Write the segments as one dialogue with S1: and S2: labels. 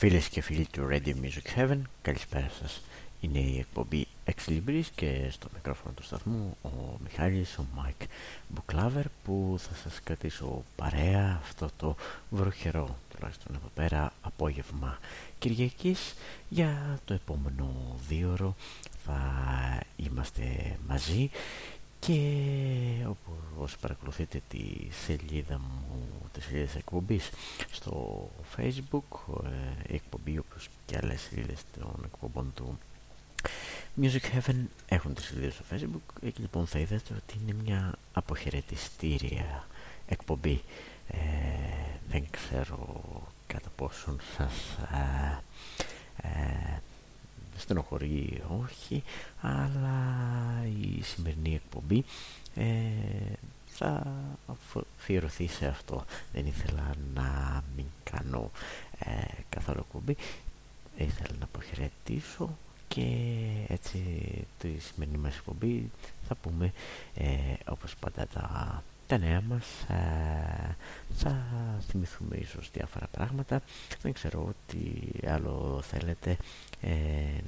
S1: Φίλες και φίλοι του Radio Music Heaven, καλησπέρα σας. Είναι η εκπομπή Ex Libris και στο μικρόφωνο του σταθμού ο Μιχάλης, ο Μάικ Booklover που θα σας κρατήσω παρέα αυτό το βροχερό τουλάχιστον εδώ πέρα απόγευμα Κυριακής για το επόμενο δύο θα είμαστε μαζί και όπως παρακολουθείτε τη σελίδα μου, τη σελίδα της εκπομπής στο facebook, ε, η εκπομπή όπως και άλλες σελίδες των εκπομπών του Music Heaven έχουν τις σελίδες στο facebook, εκεί λοιπόν θα είδατε ότι είναι μια αποχαιρετιστήρια εκπομπή. Ε, δεν ξέρω κατά πόσον σας ε, ε, στενοχωρεί όχι αλλά η σημερινή εκπομπή ε, θα αφιερωθεί σε αυτό. Δεν ήθελα να μην κάνω ε, καθόλου εκπομπή ήθελα να αποχαιρετήσω και έτσι τη σημερινή μας εκπομπή θα πούμε ε, όπως πάντα τα τα νέα μας. Ε, θα θυμηθούμε ίσως διάφορα πράγματα. Δεν ξέρω τι άλλο θέλετε ε,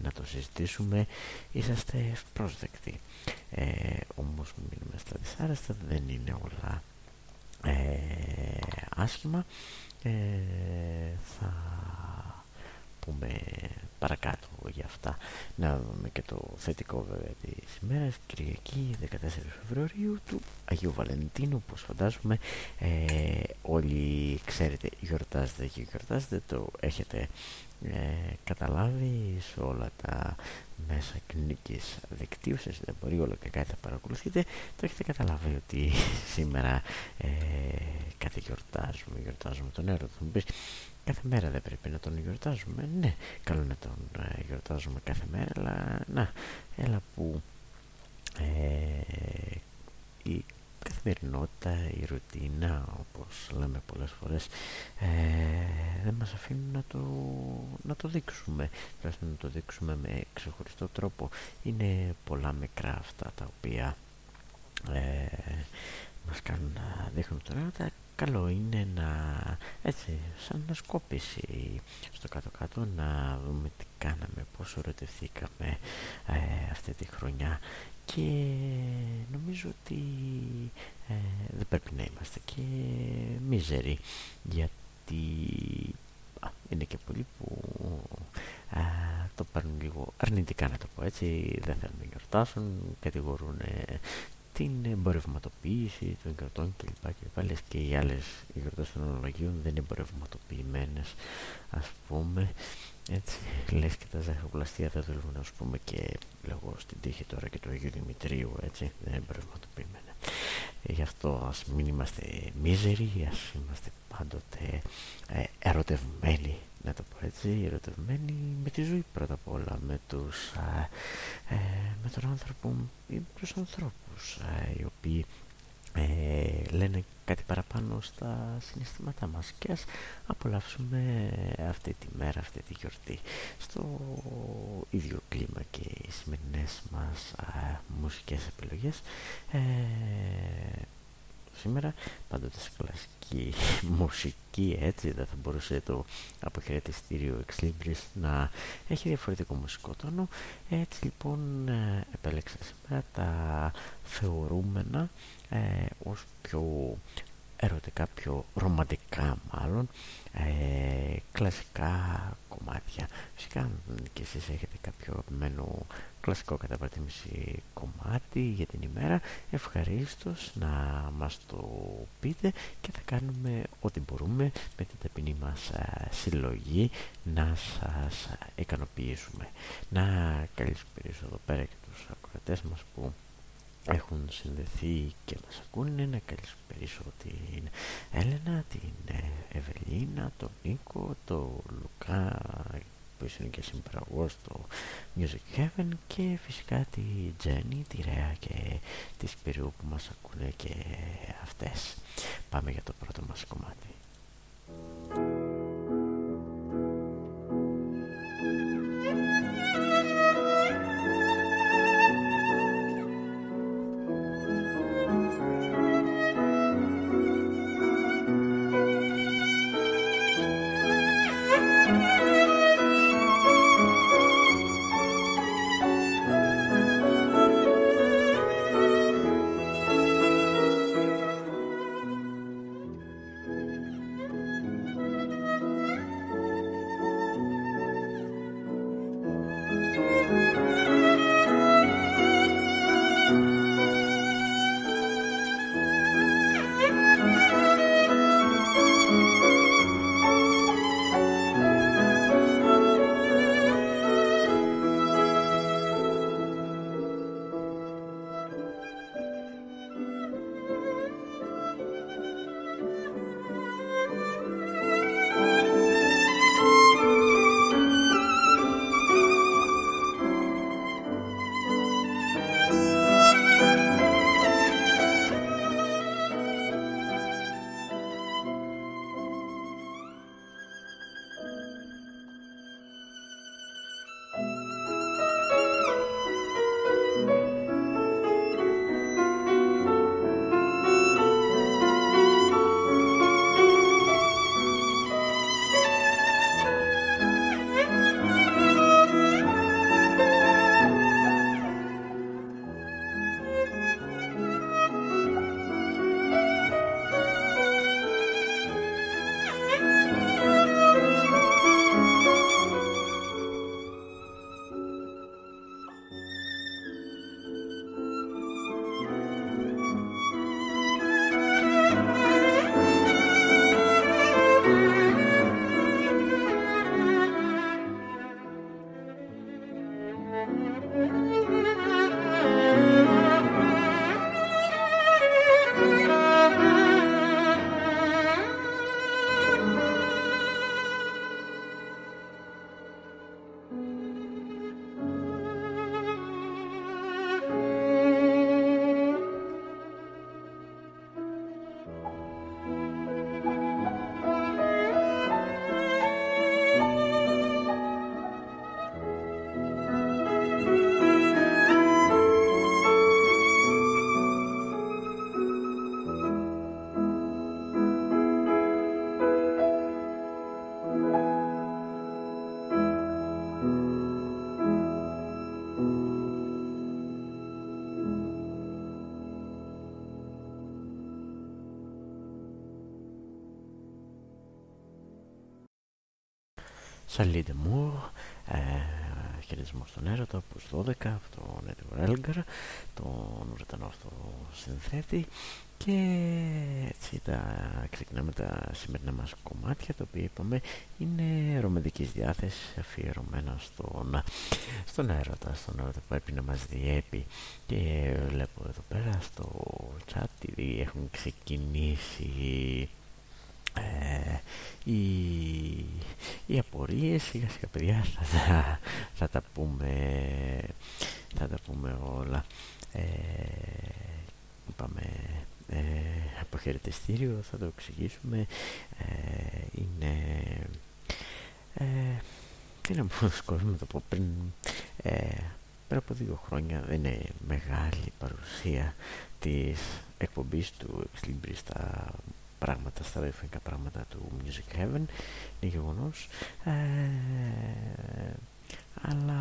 S1: να το συζητήσουμε. Είσαστε ευπρόσδεκτοι. Ε, όμως μην είμαστε δυσάρεστα δεν είναι όλα ε, άσχημα. Ε, θα πούμε παρακάτω για αυτά. Να δούμε και το θετικό βέβαια της ημέρας, Κυριακή 14 Φεβρουαρίου του Αγίου Βαλεντίνου, όπως φαντάζομαι. Ε, όλοι ξέρετε γιορτάζετε και γιορτάζετε, το έχετε ε, καταλάβεις σε όλα τα μέσα κοινωνικής δικτύωσης, δεν μπορεί όλο και κάτι θα παρακολουθείτε, το έχετε καταλάβει ότι σήμερα ε, κάτι γιορτάζουμε, γιορτάζουμε τον έρωτα. Θα μου πεις, κάθε μέρα δεν πρέπει να τον γιορτάζουμε. Ναι, καλό να τον ε, γιορτάζουμε κάθε μέρα, αλλά να, έλα που ε, η καθημερινότητα, η ρουτίνα, όπως λέμε πολλές φορές, ε, δεν μας αφήνουν να το, να το δείξουμε. Πρέπει να το δείξουμε με ξεχωριστό τρόπο. Είναι πολλά μικρά αυτά τα οποία ε, μας κάνουν να δείχνουν τον έρωτα καλό είναι να έτσι σαν να σκόπισει στο κάτω κάτω να δούμε τι κάναμε πώς ερωτηθήκαμε ε, αυτή τη χρονιά. Και νομίζω ότι ε, δεν πρέπει να είμαστε και μίζεροι γιατί είναι και πολλοί που το παίρνουν λίγο αρνητικά να το πω έτσι δεν θέλουν να γιορτάσουν κατηγορούν την εμπορευματοποίηση των κρατών κλπ. και Λες και οι άλλες οι κρατές των ονολογίων δεν είναι εμπορευματοποιημένες ας πούμε. Έτσι λες και τα ζαχαροπλαστεία θα δουλεύουν ας πούμε και λόγω στην τύχη τώρα και του Αγίου Δημητρίου έτσι δεν είναι εμπορευματοποιημένα ε, γι' αυτό ας μην είμαστε μίζεροι ας είμαστε πάντοτε ε, ερωτευμένοι να το πω έτσι, ερωτευμένοι με τη ζωή πρώτα απ' όλα, με τους, ε, με τον άνθρωπο ή τους ανθρώπους ε, οι οποίοι ε, λένε κάτι παραπάνω στα συναισθήματά μας και ας απολαύσουμε αυτή τη μέρα, αυτή τη γιορτή στο ίδιο κλίμα και οι σημερινές μας α, μουσικές επιλογές. Ε, σήμερα. Πάντοτε σε κλασική μουσική έτσι δεν θα μπορούσε το αποχαιρετιστήριο Ex Libris να έχει διαφορετικό μουσικό τόνο. Έτσι λοιπόν ε, επέλεξα σήμερα τα θεωρούμενα ε, ως πιο ερωτικά, πιο ρομαντικά μάλλον ε, κλασικά κομμάτια. Φυσικά και εσείς έχετε κάποιο αγαπημένο κλασικό κατά κομμάτι για την ημέρα. Ευχαρίστως να μας το πείτε και θα κάνουμε ό,τι μπορούμε με την ταπεινή μας συλλογή να σας ικανοποιήσουμε. Να καλησπέρισω εδώ πέρα και τους ακροατές μας που έχουν συνδεθεί και μας ακούνε. Να καλησπέρισω την Έλενα, την Ευελίνα, τον Νίκο, τον Λουκά που είναι και συμπαραγωγός στο Music Heaven και φυσικά τη Τζέννη, τη Ρέα και της Σπυρού που μας ακούνε και αυτές. Πάμε για το πρώτο μας κομμάτι. Σαλίντε Μουρ, ε, χαιρετισμό στον έρωτα, όπως 12, από τον Edward Elgar, τον Βρετανό αυτό συνθέτη και έτσι τα ξεκινάμε τα σημερινά μας κομμάτια τα οποία είπαμε είναι ρομαντικής διάθεσης αφιερωμένα στον, στον έρωτα, στον έρωτα που πρέπει να μας διέπει. Και βλέπω εδώ πέρα στο chat ήδη έχουν ξεκινήσει ε, οι, οι απορίες σιγά σιγά παιδιά θα, θα, τα πούμε θα τα πούμε όλα. Ε, είπαμε ε, αποχαιρετιστήριο θα το εξηγήσουμε. Ε, είναι ε, τι να πω να το πω πριν. Ε, πριν από δύο χρόνια δεν είναι μεγάλη παρουσία της εκπομπής του Ex στα πράγματα, στα ραδιοφωνικά πράγματα του Music Heaven είναι γεγονός. Ε, αλλά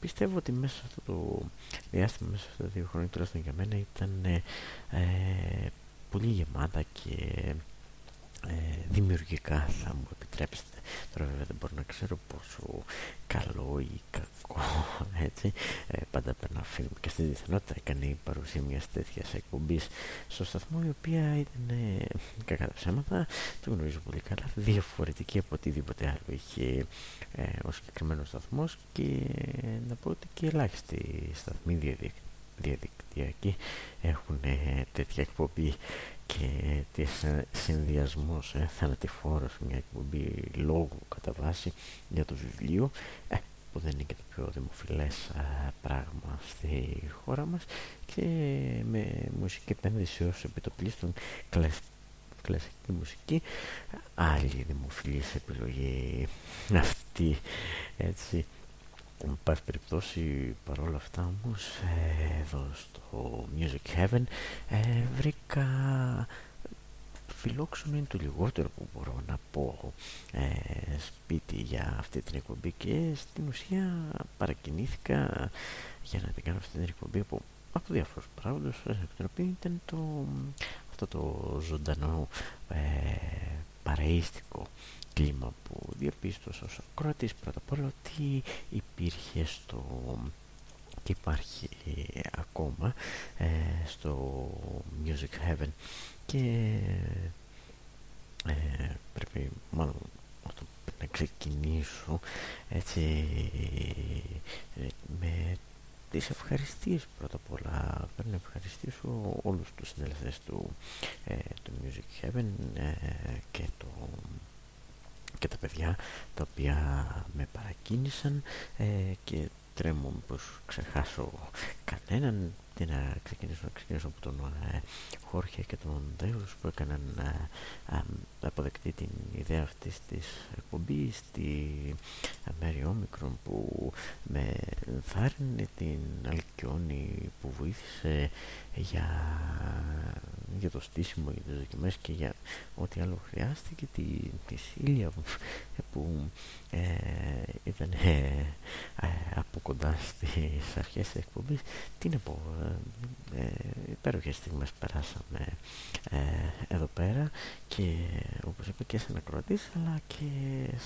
S1: πιστεύω ότι μέσα σε αυτό το διάστημα, μέσα σε αυτά τα δύο χρόνια τουλάχιστον για μένα ήταν ε, ε, πολύ γεμάτα και ε, δημιουργικά θα μου επιτρέψετε τώρα βέβαια δεν μπορώ να ξέρω πόσο καλό ή κακό έτσι ε, πάντα περνά film και στη διεθνότητα έκανε η παρουσία μιας τέτοιας εκπομπής στο σταθμό η οποία ήταν ε, κακά τα ψέματα. Το γνωρίζω πολύ καλά. Διαφορετική από οτιδήποτε άλλο είχε ε, ο συγκεκριμένος σταθμός και να πω ότι και ελάχιστοι σταθμοί διαδικτυακοί έχουν τέτοια εκπομπή και τις συνδυασμός ε, θανατηφόρος μια εκπομπή λόγου κατά βάση για το βιβλίο ε, που δεν είναι και το πιο δημοφιλές ε, πράγμα στη χώρα μας και με μουσική επένδυση ως επιτοπλίστων κλασική μουσική άλλη δημοφιλής επιλογή αυτή έτσι Εν πάση περιπτώσει παρόλα αυτά όμως ε, εδώ στο Music Heaven ε, βρήκα φιλόξενο είναι το λιγότερο που μπορώ να πω ε, σπίτι για αυτή την εκπομπή και στην ουσία παρακινήθηκα για να την κάνω αυτή την εκπομπή από, από διάφορους πράγματος εκ ήταν το, αυτό το ζωντανό ε, παραίστικο κλίμα που διαπίστωσα ως ακροατής πρώτα απ' όλα ότι υπήρχε στο και υπάρχει ακόμα ε, στο Music Heaven και ε, πρέπει μάλλον να ξεκινήσω έτσι ε, με τις ευχαριστίες πρώτα απ' όλα. Πρέπει να ευχαριστήσω όλους τους συνελευθές του, ε, του Music Heaven ε, και το και τα παιδιά τα οποία με παρακίνησαν ε, και τρέμω πως ξεχάσω κανέναν. Τι να ξεκινήσω, να ξεκινήσω από τον ε, Χόρχε και τον Δέους που έκαναν ε, ε, αποδεκτή την ιδέα αυτής της εκπομπής στη Μέρη Όμικρον που με ενθάρρυνε την Αλκιόνη που βοήθησε για, για το στήσιμο, για τις δοκιμές και για ό,τι άλλο χρειάστηκε τη, τη Σίλια που ε, ήταν ε, από κοντά στις αρχές της εκπομπής. Τι να πω ε, ε, υπέροχες στιγμές περάσαμε ε, εδώ πέρα και όπως είπα και σαν ακροατής αλλά και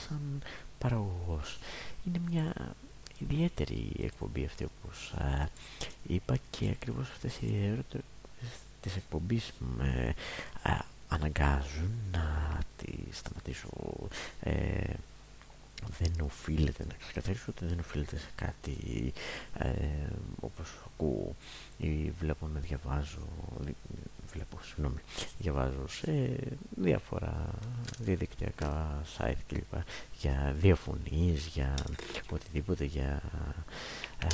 S1: σαν παραγωγός. Είναι μια ιδιαίτερη εκπομπή αυτή όπως ε, είπα και ακριβώς αυτές οι ιδιαιτερότητες της εκπομπής με αναγκάζουν να τη σταματήσω. Δεν οφείλεται να ξεκαθαρίσω ότι δεν οφείλεται σε κάτι ε, όπως ακούω ή βλέπω να διαβάζω βλέπω, συγγνώμη, διαβάζω σε διάφορα διαδικτυακά site κλπ για διαφωνίες, για οτιδήποτε, για ε,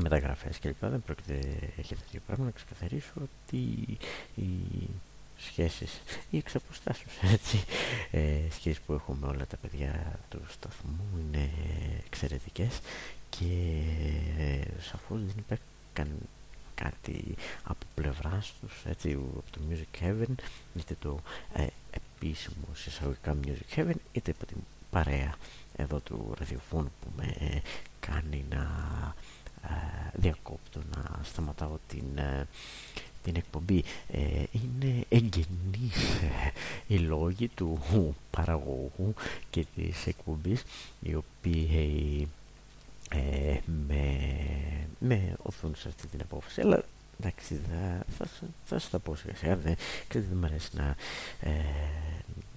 S1: μεταγραφές κλπ. Δεν πρόκειται για τέτοιο πράγμα να ξεκαθαρίσω ότι η σχέσεις ή εξ αποστάσεως έτσι ε, σχέσεις που έχουμε με όλα τα παιδιά του σταθμού είναι εξαιρετικές και ε, σαφώς δεν υπάρχει καν, κάτι από πλευράς τους έτσι από το Music Heaven είτε το ε, επίσημο συσταγωγικά Music Heaven είτε από την παρέα εδώ του ραδιοφώνου που με κάνει να ε, διακόπτω να σταματάω την, ε, την εκπομπή. Ε, είναι εγγενείς οι λόγοι του παραγωγού και της εκπομπής οι οποίοι ε, με, με οθούν σε αυτή την απόφαση. Αλλά εντάξει θα, θα, θα σας τα πω σιγά σιγά. Δεν, ξέρετε δεν μου αρέσει να, ε,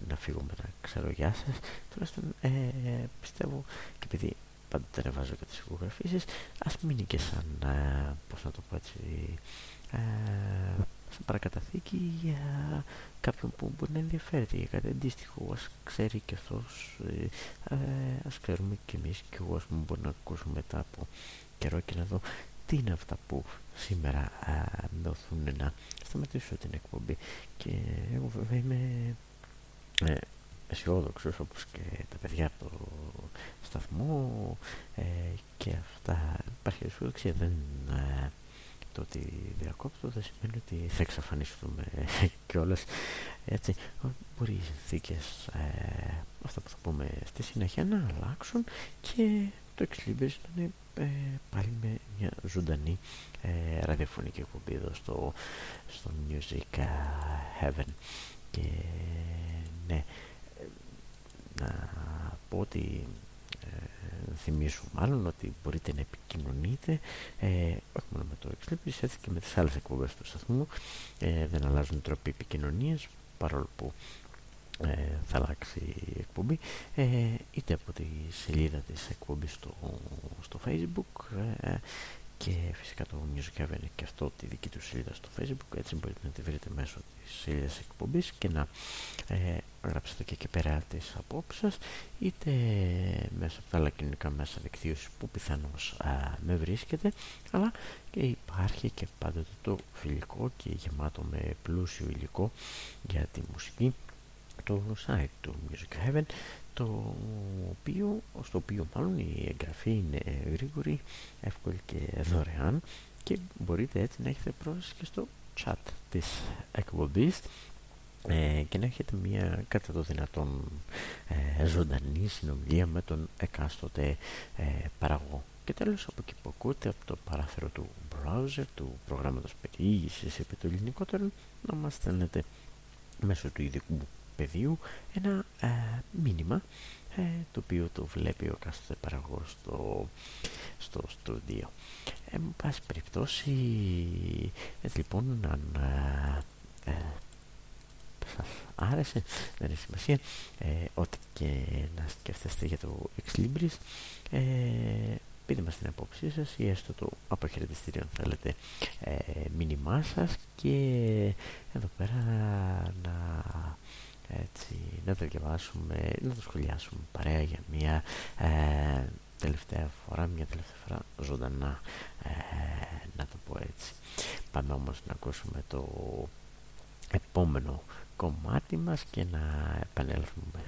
S1: να φύγω με τα ξέρω γεια σας. Τουλάχιστον ε, πιστεύω και επειδή πάντοτε ανεβάζω και τις ηχογραφήσεις ας μείνει και σαν ε, πώς να το πω έτσι ε, σαν παρακαταθήκη για κάποιον που μπορεί να ενδιαφέρεται για κάτι. Αντίστοιχο ας ξέρει και αυτός ε, ε, ας ξέρουμε και εμείς και εγώ ας πούμε μπορεί να ακούσουμε μετά από καιρό και να δω τι είναι αυτά που σήμερα ε, με οθούν να σταματήσω την εκπομπή. Και εγώ βέβαια είμαι ε, αισιόδοξος όπως και τα παιδιά από το σταθμό ε, και αυτά. Υπάρχει αισιοδοξία δεν ε, το ότι διακόπτω δεν σημαίνει ότι θα εξαφανίσουμε κιόλας. Έτσι μπορεί οι συνθήκες ε, αυτά που θα πούμε στη συνέχεια να αλλάξουν και το Ex να είναι ε, πάλι με μια ζωντανή ε, ραδιοφωνική εκπομπή εδώ στο, στο Music Heaven. Και ναι να πω ότι ε, θυμίσω μάλλον ότι μπορείτε να επικοινωνείτε ε, όχι μόνο με το Exlibris έτσι και με τις άλλες εκπομπές του σταθμού. Ε, δεν αλλάζουν τρόποι επικοινωνίας παρόλο που ε, θα αλλάξει η εκπομπή ε, είτε από τη σελίδα της εκπομπής στο, στο facebook ε, και φυσικά το Music Heaven και αυτό τη δική του σελίδα στο facebook. Έτσι μπορείτε να τη βρείτε μέσω της σελίδας εκπομπής και να ε, γράψετε και εκεί πέρα τις απόψεις είτε μέσα από τα άλλα κοινωνικά μέσα δικτύωσης που πιθανώς με βρίσκεται αλλά και υπάρχει και πάντοτε το φιλικό και γεμάτο με πλούσιο υλικό για τη μουσική το site του Music Heaven το οποίο, στο οποίο μάλλον η εγγραφή είναι γρήγορη, εύκολη και δωρεάν και μπορείτε έτσι να έχετε πρόσβαση και στο chat της εκπομπής ε, και να έχετε μια κατά το δυνατόν ε, ζωντανή συνομιλία με τον εκάστοτε ε, παραγωγό. Και τέλος από εκεί που ακούτε από το παράθυρο του browser, του προγράμματος περιήγησης επί το ελληνικότερο, να μας στέλνετε μέσω του ειδικού πεδίου ένα ε, μήνυμα ε, το οποίο το βλέπει ο κάθε παραγωγός στο, στο στούντιο. Ε, πάση περιπτώσει, έτσι λοιπόν, αν ε, ε, σας άρεσε, δεν έχει σημασία, ε, ό,τι και να σκέφτεστε για το Ex Libris, ε, πείτε μας την απόψη σας ή έστω το αποχαιρετιστήριο αν θέλετε ε, μήνυμά σας και εδώ πέρα να έτσι, να το διαβάσουμε, να το σχολιάσουμε παρέα για μια ε, τελευταία φορά, μια τελευταία φορά ζωντανά, ε, να το πω έτσι. Πάμε όμως να ακούσουμε το επόμενο κομμάτι μας και να επανέλθουμε.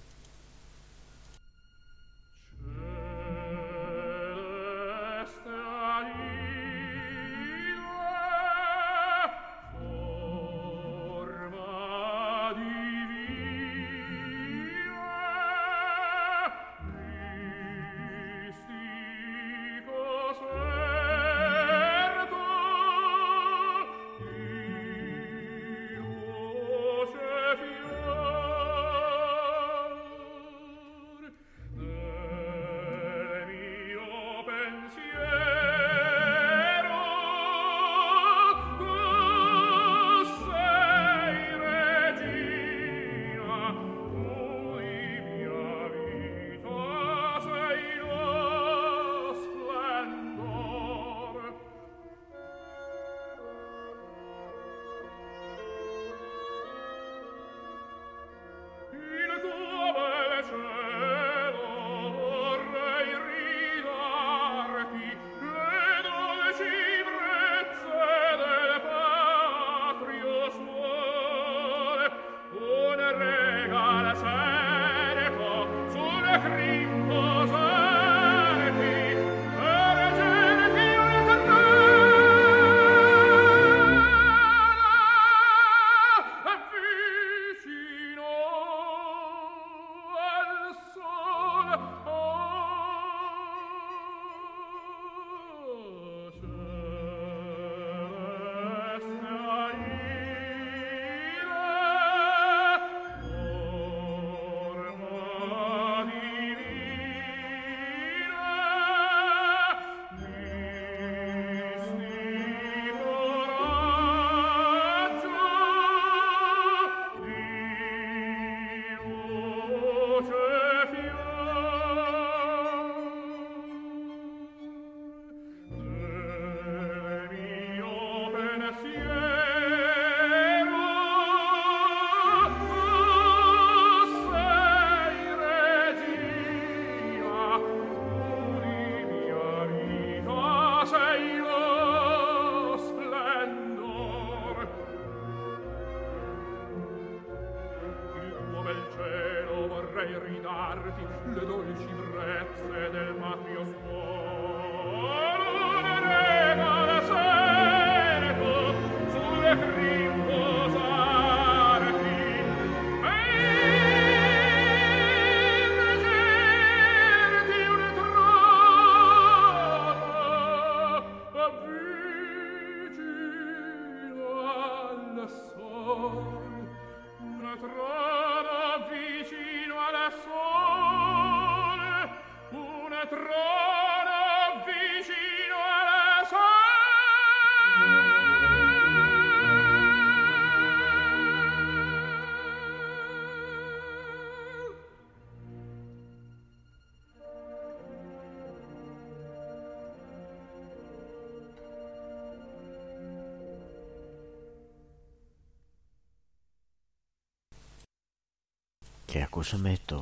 S1: Και ακούσαμε το,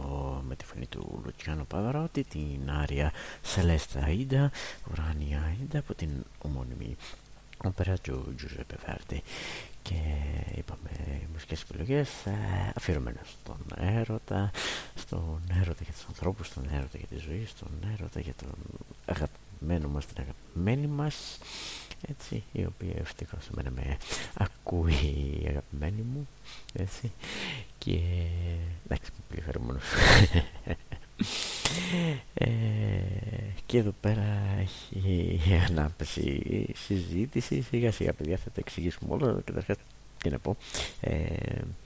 S1: με τη φωνή του Λουτσιάνο Παβαρότι την άρια Celeste Aida, Ουράνια Αΐντα από την ομώνυμη όπερα του Τζουζέπε Βέρντι και είπαμε οι μουσικές επιλογές ε, αφιερωμένες στον έρωτα στον έρωτα για τους ανθρώπους στον έρωτα για τη ζωή στον έρωτα για τον αγαπημένο μας την αγαπημένη μας έτσι, η οποία ευτυχώς εμένα με ακούει η αγαπημένη μου έτσι και εντάξει πολύ χαρούμενος ε, και εδώ πέρα έχει ανάπτυξη η συζήτηση σιγά σιγά παιδιά θα τα εξηγήσουμε όλο καταρχάς τι να πω ε,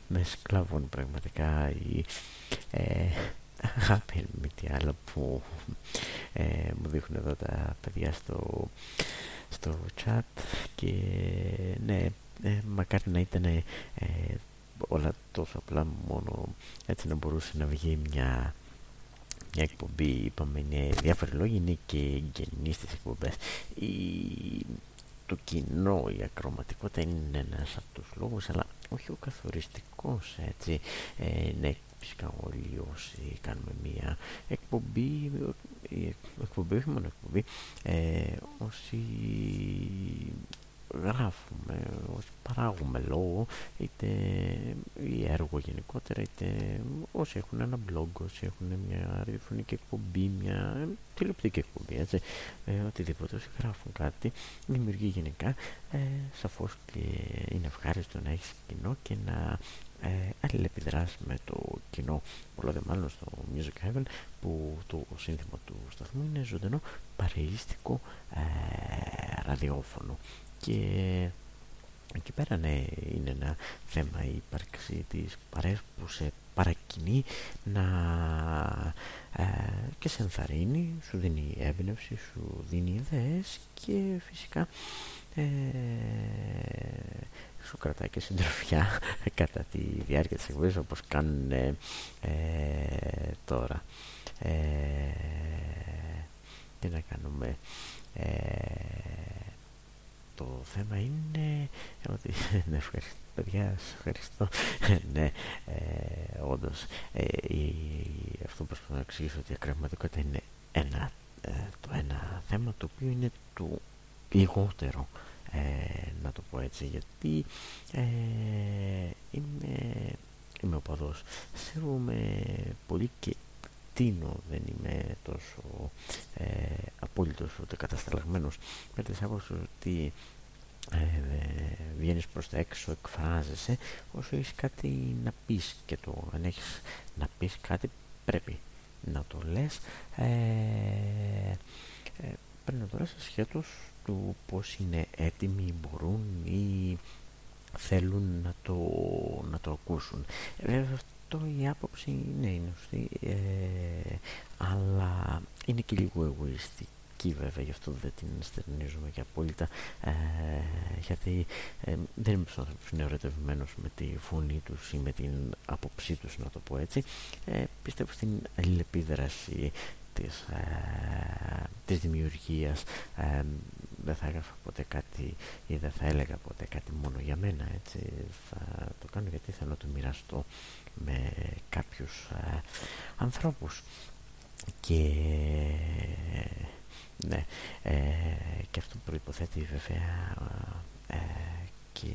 S1: με σκλαβών πραγματικά η ε, αγάπη με τι άλλο που ε, μου δείχνουν εδώ τα παιδιά στο στο chat. Και ναι, ε, μακάρι να ήταν ε, όλα τόσο απλά μόνο έτσι να μπορούσε να βγει μια μια εκπομπή, είπαμε, είναι διάφοροι λόγοι, είναι και γεννή στις εκπομπές. Η, το κοινό, η ακροματικότητα είναι ένας από τους λόγους, αλλά όχι ο καθοριστικός, έτσι. Ε, ναι, φυσικά όλοι όσοι κάνουμε μία εκπομπή, εκπομπή, όχι μόνο εκπομπή, ε, όσοι γράφουμε, όσοι παράγουμε λόγο, είτε ή έργο γενικότερα, είτε όσοι έχουν ένα blog, όσοι έχουν μια ραδιοφωνική εκπομπή, μια τηλεοπτική εκπομπή, έτσι, ε, οτιδήποτε, όσοι γράφουν κάτι, δημιουργεί γενικά, ε, σαφώς και είναι ευχάριστο να έχεις κοινό και να ε, αλληλεπιδράσεις με το κοινό. Πολλό δε μάλλον στο Music Heaven που το σύνθημα του σταθμού είναι ζωντανό παρεΐστικο ε, ραδιόφωνο. Και εκεί πέρα ναι είναι ένα θέμα η ύπαρξη της παρέας που σε παρακινεί να ε, και σε ενθαρρύνει, σου δίνει έμπνευση, σου δίνει ιδέες και φυσικά ε, σου κρατάει και συντροφιά κατά τη διάρκεια της εκπομπής όπως κάνουν ε, τώρα. Ε, τι να κάνουμε ε, το θέμα είναι ότι ναι, ευχαριστώ παιδιά ευχαριστώ. Ναι ε, όντως ε, αυτό που προσπαθώ να εξηγήσω ότι η ακραματικότητα είναι ένα, ε, το ένα θέμα το οποίο είναι το λιγότερο ε, να το πω έτσι γιατί ε, είμαι, είμαι οπαδός. Σέβομαι πολύ και τίνω δεν είμαι τόσο ε, απόλυτος ούτε κατασταλαγμένος με τις άποψεις ότι ε, βγαίνεις προς τα έξω, εκφράζεσαι όσο έχεις κάτι να πεις και το αν έχεις να πεις κάτι πρέπει να το λες ε, ε, πρέπει να το λες ασχέτως του πώς είναι έτοιμοι, μπορούν ή θέλουν να το, να το ακούσουν. Βέβαια αυτό η άποψη ναι, είναι σωστή, ε, αλλά είναι και λίγο εγωιστική βέβαια, γι' αυτό δεν την στερνίζουμε και απόλυτα ε, γιατί ε, δεν είμαι στους ανθρώπους είναι ερωτευμένος με τη φωνή τους ή με την άποψή τους να το πω έτσι. Ε, πιστεύω στην αλληλεπίδραση της, ε, της δημιουργίας ε, δεν θα έγραφα ποτέ κάτι ή δεν θα έλεγα ποτέ κάτι μόνο για μένα έτσι θα το κάνω γιατί θέλω να το μοιραστώ με κάποιους ε, ανθρώπους. Και ναι ε, και αυτό προϋποθέτει βέβαια ε, και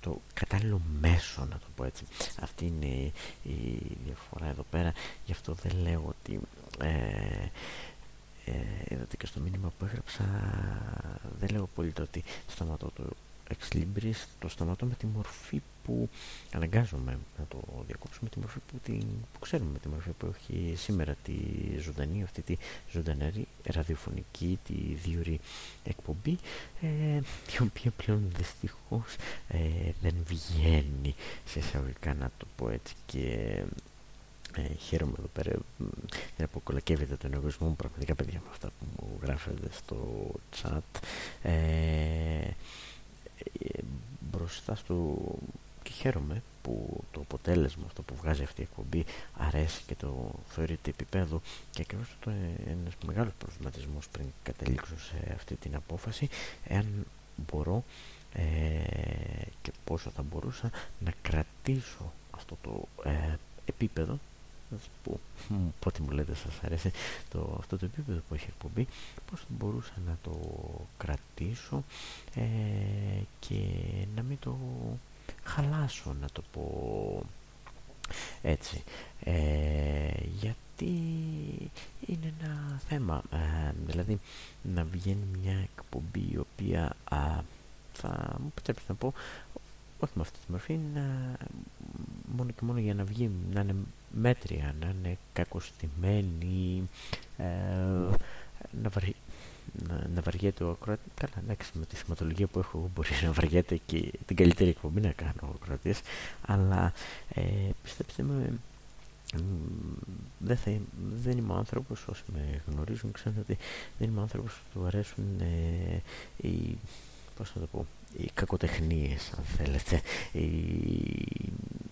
S1: το κατάλληλο μέσο να το πω έτσι. Αυτή είναι η διαφορά εδώ πέρα. Γι' αυτό δεν λέω ότι ε, ε, είδατε και στο μήνυμα που έγραψα δεν λέω πολύ το ότι σταματώ το Ex Libris το σταματώ με τη μορφή που αναγκάζομαι να το διακόψω με τη μορφή που, την, που ξέρουμε, με τη μορφή που έχει σήμερα τη ζωντανή, αυτή τη ζωντανή ραδιοφωνική, τη διορή εκπομπή, ε, η οποία πλέον δυστυχώς ε, δεν βγαίνει σε εισαγωγικά να το πω έτσι και ε, χαίρομαι εδώ πέρα να αποκολακεύετε τον εγωισμό μου πραγματικά παιδιά με αυτά που μου γράφετε στο chat. Ε, ε, μπροστά στο και χαίρομαι που το αποτέλεσμα αυτό που βγάζει αυτή η εκπομπή αρέσει και το θεωρείται επίπεδο και ακριβώς αυτό είναι ένας μεγάλος προβληματισμός πριν καταλήξω σε αυτή την απόφαση εάν μπορώ ε, και πόσο θα μπορούσα να κρατήσω αυτό το ε, επίπεδο. Που πότε μου λέτε σας αρέσει το, αυτό το επίπεδο που έχει εκπομπή πώς θα μπορούσα να το κρατήσω ε, και να μην το χαλάσω να το πω έτσι. Ε, γιατί είναι ένα θέμα ε, δηλαδή να βγαίνει μια εκπομπή η οποία θα μου επιτρέψεις να πω όχι με αυτή τη μορφή να, μόνο και μόνο για να βγει να είναι μέτρια να είναι κακοστημένη ε, να, βαρύ, να, να βαριέται ο ακροατής. Καλά εντάξει με τη θεματολογία που έχω μπορεί να βαριέται και την καλύτερη εκπομπή να κάνω ο ακροατής. Αλλά ε, πιστέψτε με δεν, θα, δεν είμαι άνθρωπος όσοι με γνωρίζουν ξέρουν ότι δεν είμαι άνθρωπος που του αρέσουν ε, οι, πώς θα το πω, οι κακοτεχνίες αν θέλετε οι,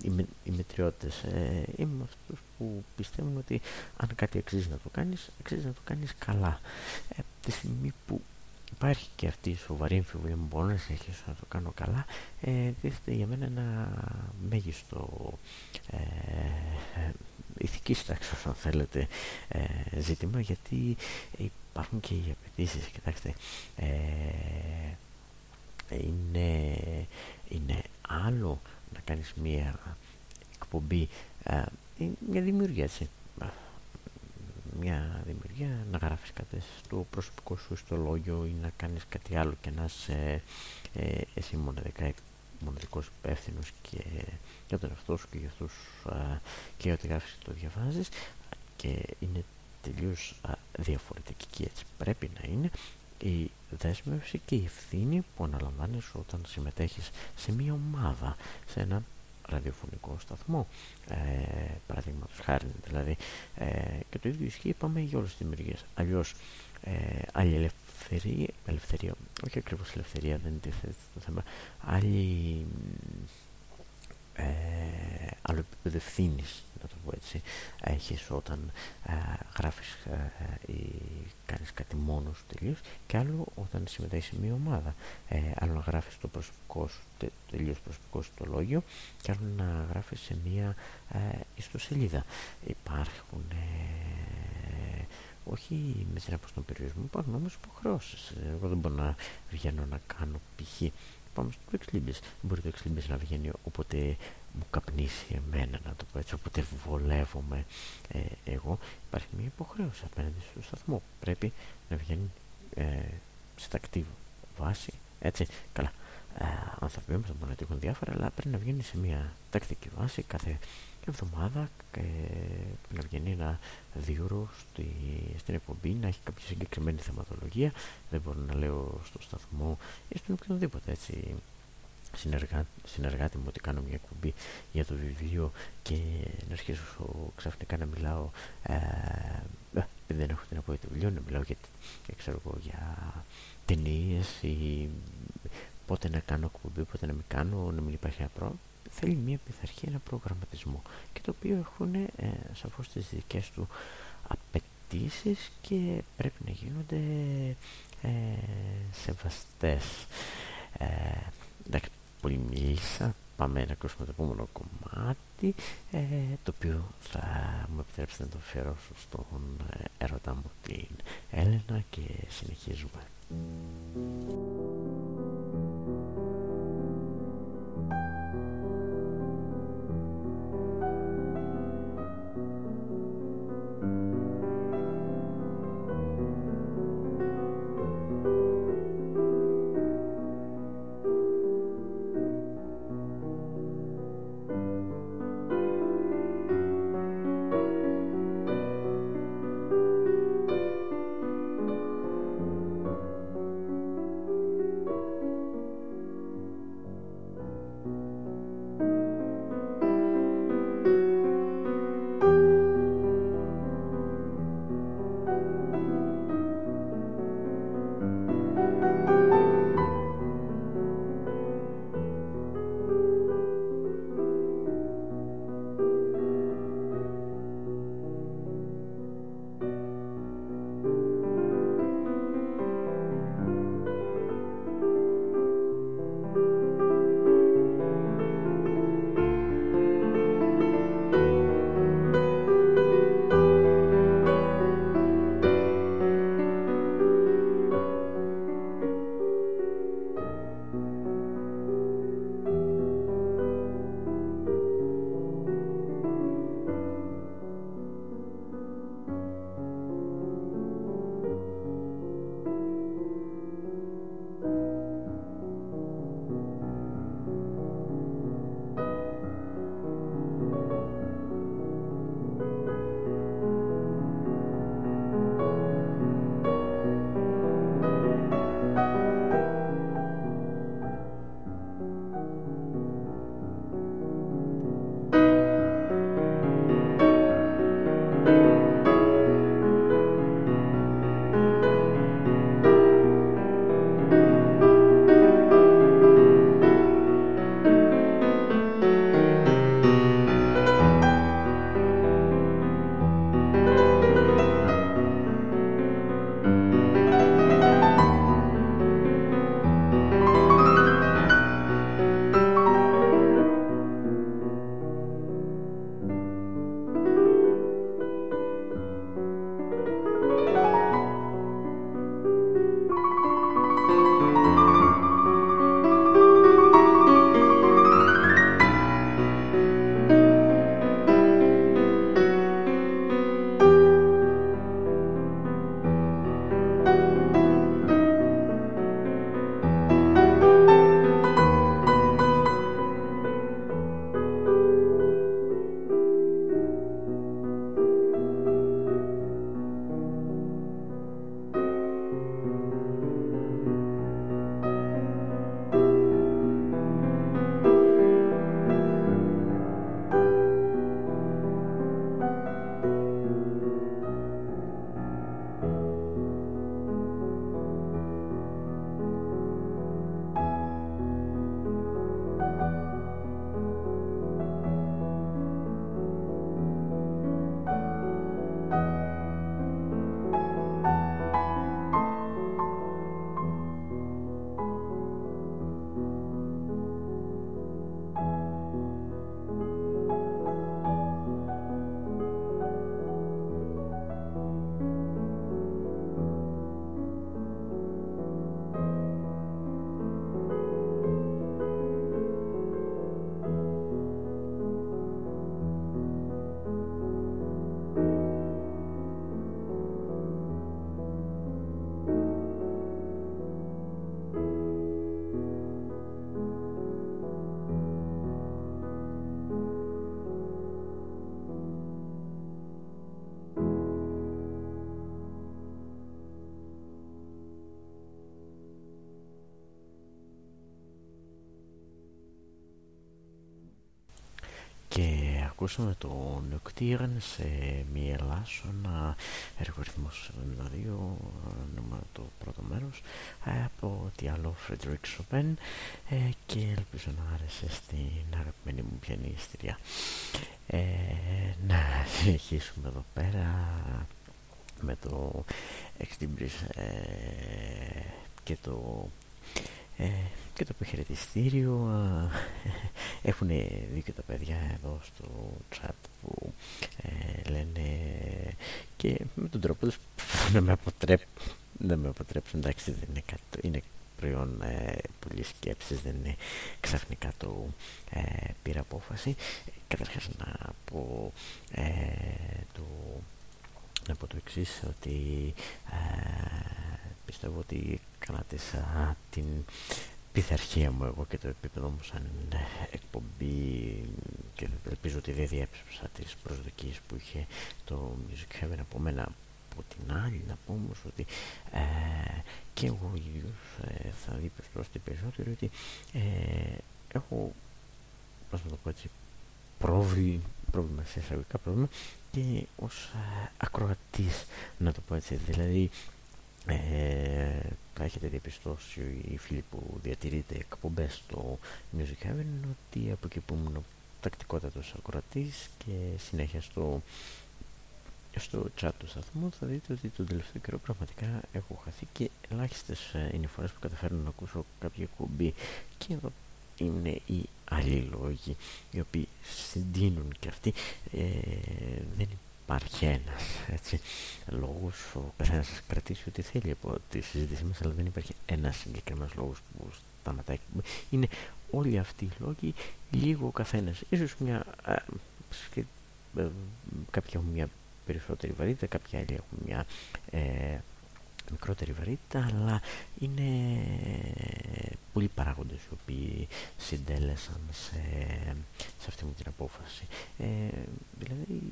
S1: οι, οι μετριώτες ε, είμαι αυτούς που πιστεύουν ότι αν κάτι αξίζει να το κάνεις αξίζει να το κάνεις καλά. Ε, τη στιγμή που υπάρχει και αυτή η σοβαρή εμφιβολία μου μπορώ να συνεχίσω να το κάνω καλά ε, για μένα ένα μέγιστο ε, ηθικής τάξης αν θέλετε ε, ζήτημα γιατί υπάρχουν και οι απαιτήσεις. κοιτάξτε ε, είναι, είναι άλλο να κάνεις μία εκπομπή ε, μια δημιουργία έτσι μια δημιουργία να γράφεις κάτι στο προσωπικό σου στο λόγιο ή να κάνεις κάτι άλλο και να είσαι ε, εσύ μοναδικά μοναδικός υπεύθυνος και για τον εαυτό σου και για αυτούς και για ό,τι γράφεις το διαβάζεις. Και είναι τελείως διαφορετική και έτσι πρέπει να είναι η δέσμευση και η ευθύνη που αναλαμβάνεις όταν συμμετέχεις σε μια ομάδα, σε ένα ραδιοφωνικό σταθμό ε, παραδείγματος χάρη δηλαδή ε, και το ίδιο ισχύει είπαμε για όλες τις δημιουργίες αλλιώς ε, άλλη ελευθερία, ελευθερία όχι ακριβώς ελευθερία δεν είναι το θέμα άλλη ε, άλλο επίπεδο ευθύνη, να το πω έτσι, έχεις όταν ε, γράφεις ε, ή κάνεις κάτι μόνος σου τελείως και άλλο όταν συμμετέχεις σε μια ομάδα. Ε, άλλο να γράφεις το προσωπικό σου, τε, τελείως προσωπικό σου το λόγιο και άλλο να γράφεις σε μια ε, ιστοσελίδα. Υπάρχουν ε, όχι με την αποστολή περιορισμού, υπάρχουν όμως υποχρεώσεις. Εγώ δεν μπορώ να βγαίνω να κάνω π.χ πάμε στο Exlibris. Μπορεί το Exlibris να βγαίνει όποτε μου καπνίσει εμένα, να το πω έτσι, όποτε βολεύομαι ε, εγώ. Υπάρχει μια υποχρέωση απέναντι στο σταθμό. Πρέπει να βγαίνει ε, σε τακτή βάση, έτσι, καλά. Ε, άνθρωποι όμως θα μπορούν να τύχουν διάφορα, αλλά πρέπει να βγαίνει σε μια τακτική βάση κάθε εβδομάδα και να βγαίνει ένα δύο στη, στην εκπομπή, να έχει κάποια συγκεκριμένη θεματολογία. Δεν μπορώ να λέω στο σταθμό ή στον οποιοδήποτε έτσι συνεργάτη, συνεργάτη μου ότι κάνω μια εκπομπή για το βιβλίο και να αρχίσω ξαφνικά να μιλάω ε, ε δεν έχω την από το βιβλίο να μιλάω για, ξέρω εγώ, για ταινίες ή πότε να κάνω εκπομπή, πότε να μην κάνω, να μην υπάρχει ένα πρόβλημα θέλει μια πειθαρχία, ένα προγραμματισμό και το οποίο έχουν ε, σαφώς τις δικές του απαιτήσεις και πρέπει να γίνονται ε, σεβαστές. Ε, εντάξει, πολύ μίλησα. Πάμε να ακούσουμε το επόμενο κομμάτι ε, το οποίο θα μου επιτρέψετε να το αφιερώσω στον ε, έρωτα μου την Έλενα και συνεχίζουμε. Ακούσαμε το Νεοκτήραν σε μία ελάσσονα έργο ρυθμός 72 το πρώτο μέρος από τι άλλο Φρεντρικ Σοπέν και ελπίζω να άρεσε στην αγαπημένη μου πιανίστρια ε, να συνεχίσουμε εδώ πέρα με το Extibris ε, και το ε, και το αποχαιρετιστήριο έχουν δει και τα παιδιά εδώ στο chat που ε, λένε και με τον τρόπο τους να με, αποτρέπ, να με αποτρέψουν. Εντάξει δεν είναι, κάτι, είναι προϊόν ε, πολύ σκέψης δεν είναι ξαφνικά το ε, πήρα απόφαση. Καταρχάς να πω ε, το να πω το εξής ότι ε, πιστεύω ότι κράτησα την πειθαρχία μου εγώ και το επίπεδο μου σαν εκπομπή και ελπίζω ότι δεν διέψευσα τις προσδοκίες που είχε το Music Heaven. Από μένα από την άλλη να πω όμως ότι ε, και εγώ ίδιος ε, θα διπιστώσετε περισσότερο ότι ε, έχω πώς να το πω έτσι πρόβλημα, πρόβλημα σε εισαγωγικά πρόβλημα και ως ε, ακροατής να το πω έτσι. Δηλαδή ε, θα έχετε διαπιστώσει οι φίλοι που διατηρείτε εκπομπές στο Music Heaven ότι από εκεί που ήμουν τακτικότατος ακροατής και συνέχεια στο, στο chat του σταθμού θα δείτε ότι τον τελευταίο καιρό πραγματικά έχω χαθεί και ελάχιστες ε, είναι οι φορές που καταφέρνω να ακούσω κάποια εκπομπή και εδώ είναι οι άλλοι λόγοι οι οποίοι συντείνουν και αυτοί. Ε, δεν υπάρχει ένας έτσι, λόγος ο καθένας σας κρατήσει ό,τι θέλει από τη συζήτησή μας αλλά δεν υπάρχει ένας συγκεκριμένος λόγος που σταματάει. Είναι όλοι αυτοί οι λόγοι λίγο ο καθένας. Ίσως μια α, και, ε, κάποιοι έχουν μια περισσότερη βαρύτητα κάποιοι άλλοι έχουν μια ε, μικρότερη βαρύτητα αλλά είναι πολλοί παράγοντες οι οποίοι συντέλεσαν σε, σε αυτή μου την απόφαση. Ε, δηλαδή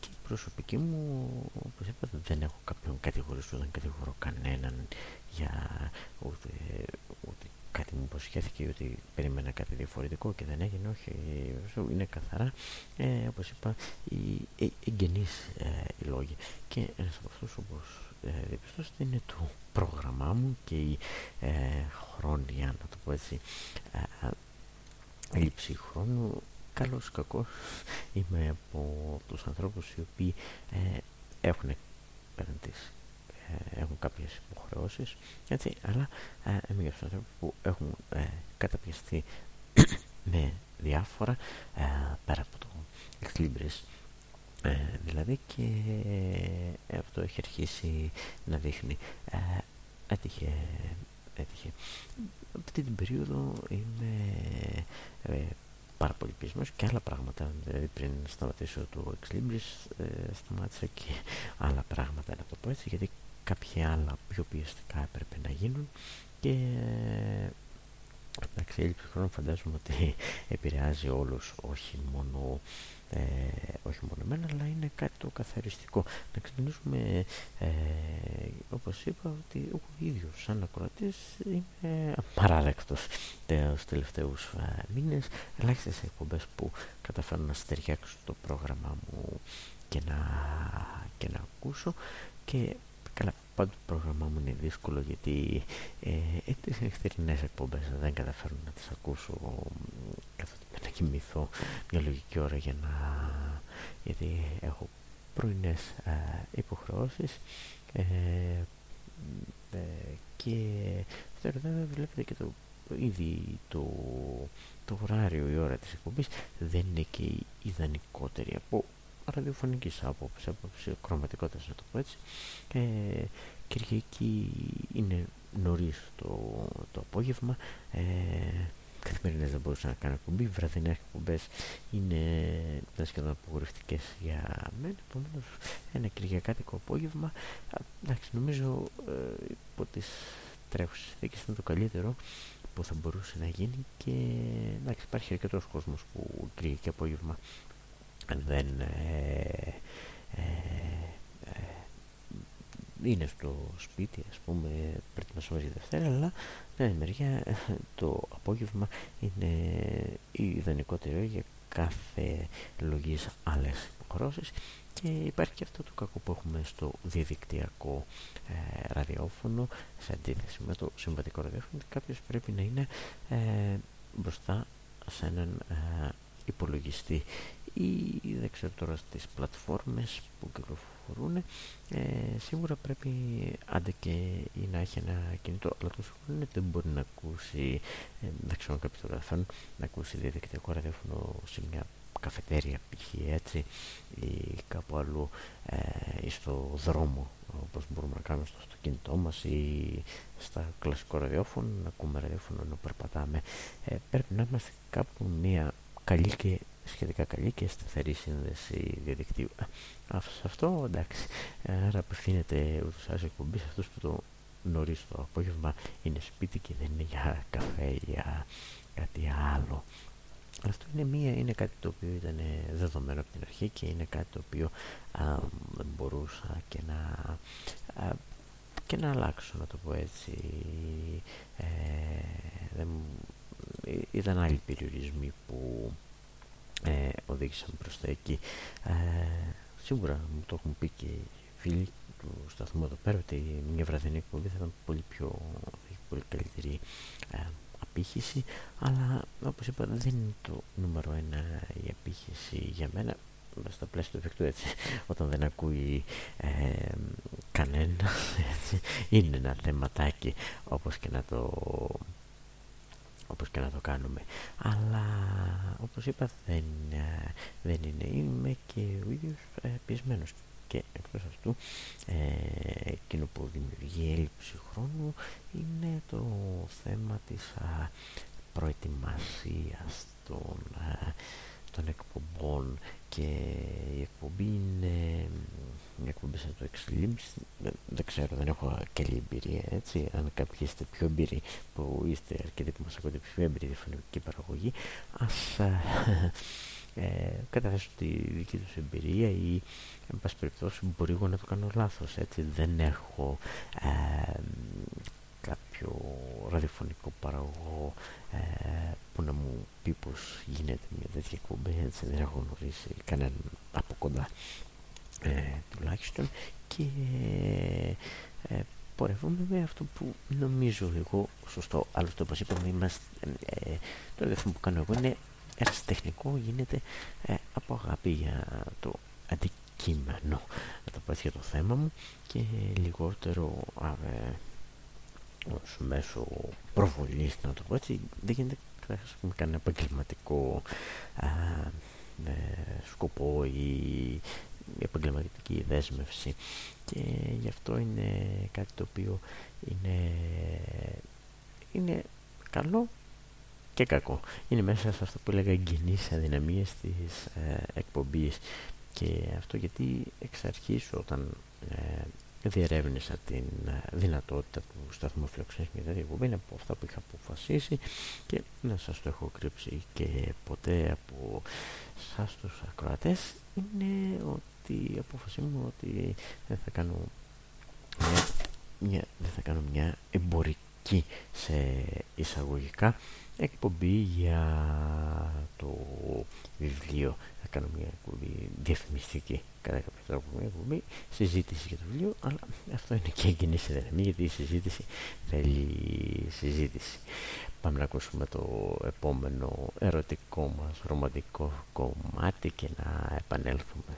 S1: και η προσωπική μου όπως είπα δεν έχω κάποιον κατηγορήσει δεν κατηγορώ κανέναν για ούτε, ούτε κάτι μου υποσχέθηκε ότι περίμενα κάτι διαφορετικό και δεν έγινε όχι είναι καθαρά. Ε, όπως είπα οι, οι εγγενείς ε, οι λόγοι. Και ένας από αυτούς όπως ε, διαπιστώσετε είναι το πρόγραμμά μου και η ε, χρόνια να το πω έτσι ε, έλλειψη χρόνου. Καλός κακός είμαι από τους ανθρώπους οι οποίοι ε, έχουν πέραν της ε, έχουν κάποιες υποχρεώσεις έτσι, αλλά ε, είμαι για τους ανθρώπους που έχουν ε, καταπιαστεί με διάφορα ε, πέρα από το Ex ε, δηλαδή και αυτό έχει αρχίσει να δείχνει. Ε, έτυχε, έτυχε. Αυτή την περίοδο είμαι ε, πάρα πολύ πεισμένος και άλλα πράγματα. Δηλαδή πριν σταματήσω το Ex ε, σταμάτησα και άλλα πράγματα να το πω έτσι γιατί κάποια άλλα πιο πιεστικά έπρεπε να γίνουν. Και εντάξει η έλλειψη χρόνου φαντάζομαι ότι επηρεάζει όλους όχι μόνο ε, όχι μόνο εμένα αλλά είναι κάτι το καθαριστικό. Να ξεκινήσουμε ε, όπως είπα ότι ο ίδιος σαν ακροατής είμαι απαράδεκτος τους τελευταίους ε, μήνες. Ελάχιστες εκπομπές που καταφέρω να στεριάξω το πρόγραμμά μου και να, και να ακούσω. Και καλά πάντου το πρόγραμμά μου είναι δύσκολο γιατί ε, ε, τις νυχτερινές εκπομπές δεν καταφέρω να τις ακούσω καθότι να κοιμηθώ μια λογική ώρα για να... γιατί έχω πρωινές ε, υποχρεώσεις ε, ε, και βέβαια βλέπετε και το ήδη το, το ωράριο η ώρα της εκπομπής δεν είναι και η ιδανικότερη από ραδιοφωνικής άποψης, από χρωματικότητας να το πω έτσι. Ε, Κυριακή είναι νωρίς το, το απόγευμα. Ε, καθημερινές δεν μπορούσα να κάνω εκπομπή βραδινές εκπομπές είναι ήταν σχεδόν απογορευτικές για μένα. Επομένως ένα κυριακάτικο απόγευμα. Εντάξει νομίζω ε, υπό τις τρέχουσες συνθήκες ήταν το καλύτερο που θα μπορούσε να γίνει και εντάξει υπάρχει αρκετός κόσμος που κυριακή απόγευμα δεν ε, ε, ε, είναι στο σπίτι ας πούμε προετοιμασμένος για Δευτέρα αλλά την άλλη μεριά το απόγευμα είναι η ιδανικότερη για κάθε λογής άλλες υποχρώσεις και υπάρχει και αυτό το κακό που έχουμε στο διαδικτυακό ε, ραδιόφωνο σε αντίθεση με το συμβατικό ραδιόφωνο ότι κάποιος πρέπει να είναι ε, μπροστά σε έναν ε, υπολογιστή ή δεν ξέρω τώρα στις πλατφόρμες που κυκλοφορούν ε, σίγουρα πρέπει άντε και ή να έχει ένα κινητό αλλά το σίγουρο δεν μπορεί να ακούσει ε, δεν ξέρω κάποιο το να ακούσει διαδικτυακό ραδιόφωνο σε μια καφετέρια π.χ. έτσι ή κάπου αλλού ε, ή στο δρόμο όπως μπορούμε να κάνουμε στο αυτοκίνητό μας ή στα κλασικό ραδιόφωνο να ακούμε ραδιόφωνο ενώ περπατάμε ε, πρέπει να είμαστε κάπου μια καλή και σχετικά καλή και σταθερή σύνδεση διαδικτύου. Ε, σε αυτό εντάξει. Άρα απευθύνεται ούτως άλλως εκπομπή σε αυτούς που το νωρίς το απόγευμα είναι σπίτι και δεν είναι για καφέ ή για κάτι άλλο. Αυτό είναι, μία, είναι κάτι το οποίο ήταν δεδομένο από την αρχή και είναι κάτι το οποίο α, μπορούσα και να, α, και να αλλάξω, να το πω έτσι. Ε, δεν, ε, ήταν άλλοι περιορισμοί που ε, οδήγησαν προς τα εκεί. Ε, σίγουρα μου το έχουν πει και οι φίλοι του σταθμού εδώ πέρα ότι μια βραδινή εκπομπή θα ήταν πολύ πιο πολύ καλύτερη ε, απήχηση αλλά όπως είπα δεν είναι το νούμερο ένα η απήχηση για μένα στα πλαίσια του εφικτού έτσι όταν δεν ακούει ε, κανένα έτσι, είναι ένα θεματάκι όπως και να το όπως και να το κάνουμε. Αλλά όπως είπα δεν, ε, δεν είναι. Είμαι και ο ίδιος ε, πιεσμένος και εκτός αυτού ε, εκείνο που δημιουργεί έλλειψη χρόνου είναι το θέμα της α, προετοιμασίας των, των εκπομπών και η εκπομπή είναι μια εκπομπή σαν το Exlims δεν, δεν, ξέρω, δεν έχω καλή εμπειρία έτσι. Αν κάποιοι είστε πιο εμπειροί που είστε αρκετοί που μας ακούτε πιο εμπειροί διαφωνική παραγωγή ας ε, καταθέσω τη δική τους εμπειρία ή εν πάση περιπτώσει μπορεί εγώ να το κάνω λάθος έτσι. Δεν έχω ε, κάποιο ραδιοφωνικό παραγωγό ε, που να μου πει πως γίνεται μια τέτοια εκπομπή έτσι δεν έχω γνωρίσει κανέναν από κοντά ε, τουλάχιστον. Και ε, πορεύομαι με αυτό που νομίζω εγώ σωστό άλλωστε όπως είπαμε είμαστε, ε, το δεύτερο που κάνω εγώ είναι ερασιτεχνικό γίνεται ε, από αγάπη για το αντικείμενο. Να το πω για το θέμα μου. Και λιγότερο ε, ως μέσο προβολής να το πω έτσι δεν γίνεται με κανένα επαγγελματικό ε, σκοπό ή επαγγελματική δέσμευση και γι' αυτό είναι κάτι το οποίο είναι, είναι καλό και κακό. Είναι μέσα σε αυτό που έλεγα εγγενείς αδυναμίες της ε, εκπομπής και αυτό γιατί εξ αρχής όταν ε, διερεύνησα την ε, δυνατότητα του σταθμού φιλοξενίας μια τέτοια εκπομπή είναι από αυτά που είχα αποφασίσει και να σας το έχω κρύψει και ποτέ από σας τους ακροατές είναι ότι η απόφασή μου ότι δεν θα κάνω μια, μια, δεν θα κάνω μια εμπορική σε εισαγωγικά εκπομπή για το βιβλίο. Θα κάνω μια εκπομπή διαφημιστική κατά κάποιο τρόπο μια εκπομπή συζήτηση για το βιβλίο, αλλά αυτό είναι και κοινή συνδεμή γιατί η συζήτηση θέλει συζήτηση. Πάμε να ακούσουμε το επόμενο ερωτικό μας ρομαντικό κομμάτι και να επανέλθουμε.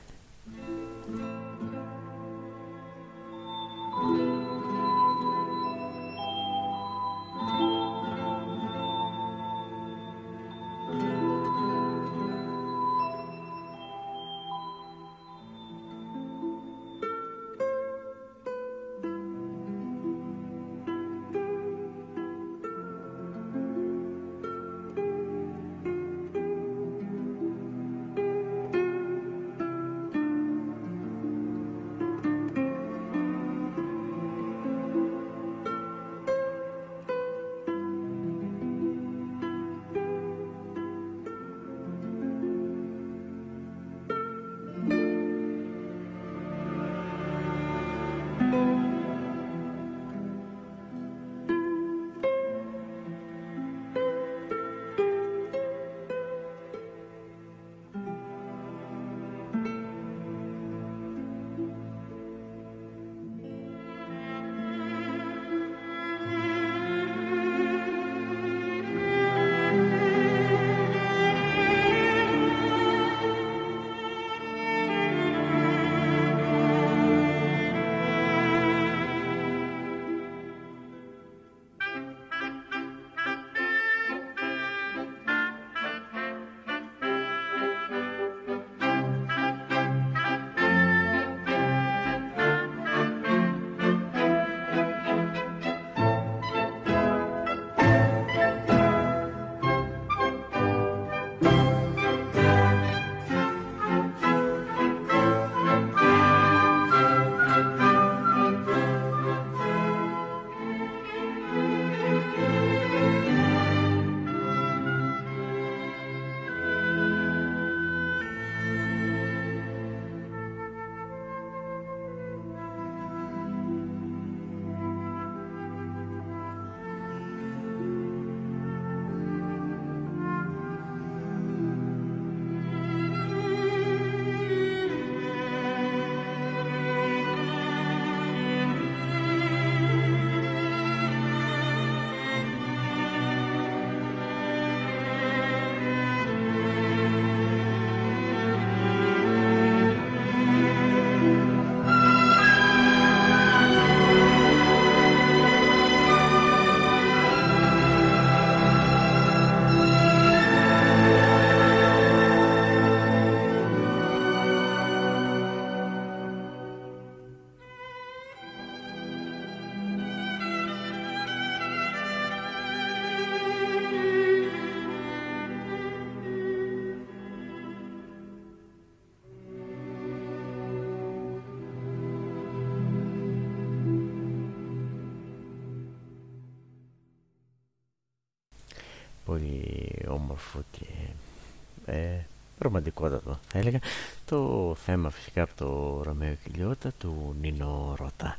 S1: Ρομαντικότατο θα έλεγα. Το θέμα φυσικά από το Ρωμαίο Κιλιώτα του Νίνο Ρώτα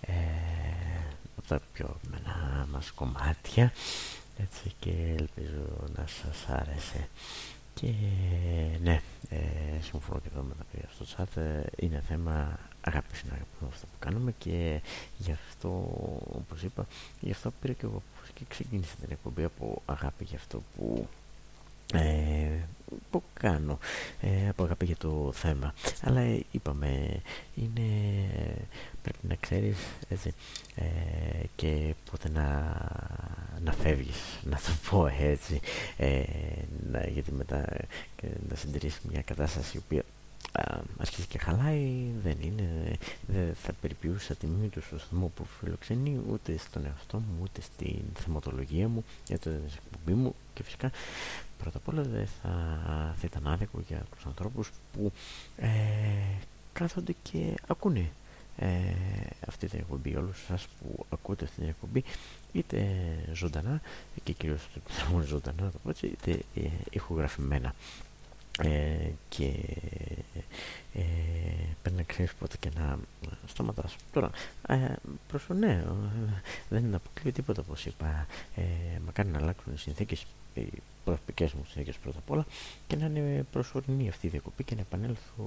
S1: ε, από τα πιο μένα μας κομμάτια έτσι και ελπίζω να σας άρεσε. Και ναι, ε, συμφωνώ και εδώ με τα παιδιά στο chat ε, είναι θέμα αγάπη είναι αυτό που κάνουμε και γι' αυτό όπως είπα γι' αυτό πήρα και εγώ και ξεκίνησε την εκπομπή από αγάπη για αυτό που ε, που κάνω. Ε, από αγάπη για το θέμα. Αλλά ε, είπαμε είναι πρέπει να ξέρεις έτσι, ε, και πότε να, να φεύγεις να το πω έτσι ε, να, γιατί μετά να συντηρήσεις μια κατάσταση η οποία αρχίζει και χαλάει, δεν είναι, δεν θα περιποιούσα τη μνήμη του στο σταθμό που φιλοξενεί ούτε στον εαυτό μου, ούτε στην θεματολογία μου, για την εκπομπή μου. Και φυσικά πρώτα απ' όλα δεν θα, θα ήταν άδικο για τους ανθρώπους που ε, κάθονται και ακούνε ε, αυτή την εκπομπή, όλους σας που ακούτε αυτή την εκπομπή είτε ζωντανά και κυρίως ζωντανά το πω έτσι, είτε ε, ηχογραφημένα ε, και ε, πρέπει να ξέρεις πότε και να σταματάς. Τώρα ε, προς το ναι δεν αποκλείω τίποτα όπως είπα. Ε, μακάρι να αλλάξουν οι συνθήκες οι προσωπικές μου συνθήκες πρώτα απ' όλα και να είναι προσωρινή αυτή η διακοπή και να επανέλθω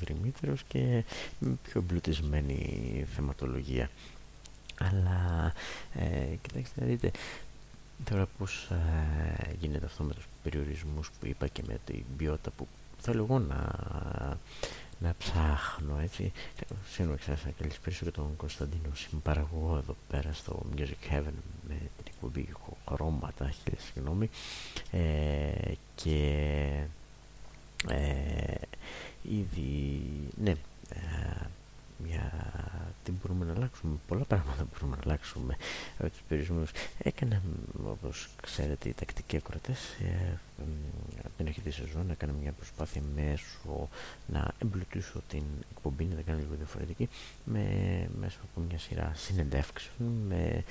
S1: δρυμύτερος και με πιο εμπλουτισμένη θεματολογία. Αλλά ε, κοιτάξτε να δείτε Τώρα πώς ε, γίνεται αυτό με τους περιορισμούς που είπα και με την ποιότητα που θέλω εγώ να, να ψάχνω έτσι. Συγγνώμη σας να καλησπέρισω και τον Κωνσταντίνο συμπαραγωγό εδώ πέρα στο Music Heaven με την εκπομπή χρώματα, χίλια συγγνώμη. Ε, και ε, ήδη, ναι, ε, για τι μπορούμε να αλλάξουμε; Πολλά πράγματα μπορούμε να αλλάξουμε από τους περιορισμούς. Έκανα, όπως ξέρετε, οι τακτικοί ακροατές ε, από την αρχή της σεζόν έκανα μια προσπάθεια μέσω να εμπλουτίσω την εκπομπή, να την κάνω λίγο διαφορετική, με, μέσω από μια σειρά συνεντεύξεων με,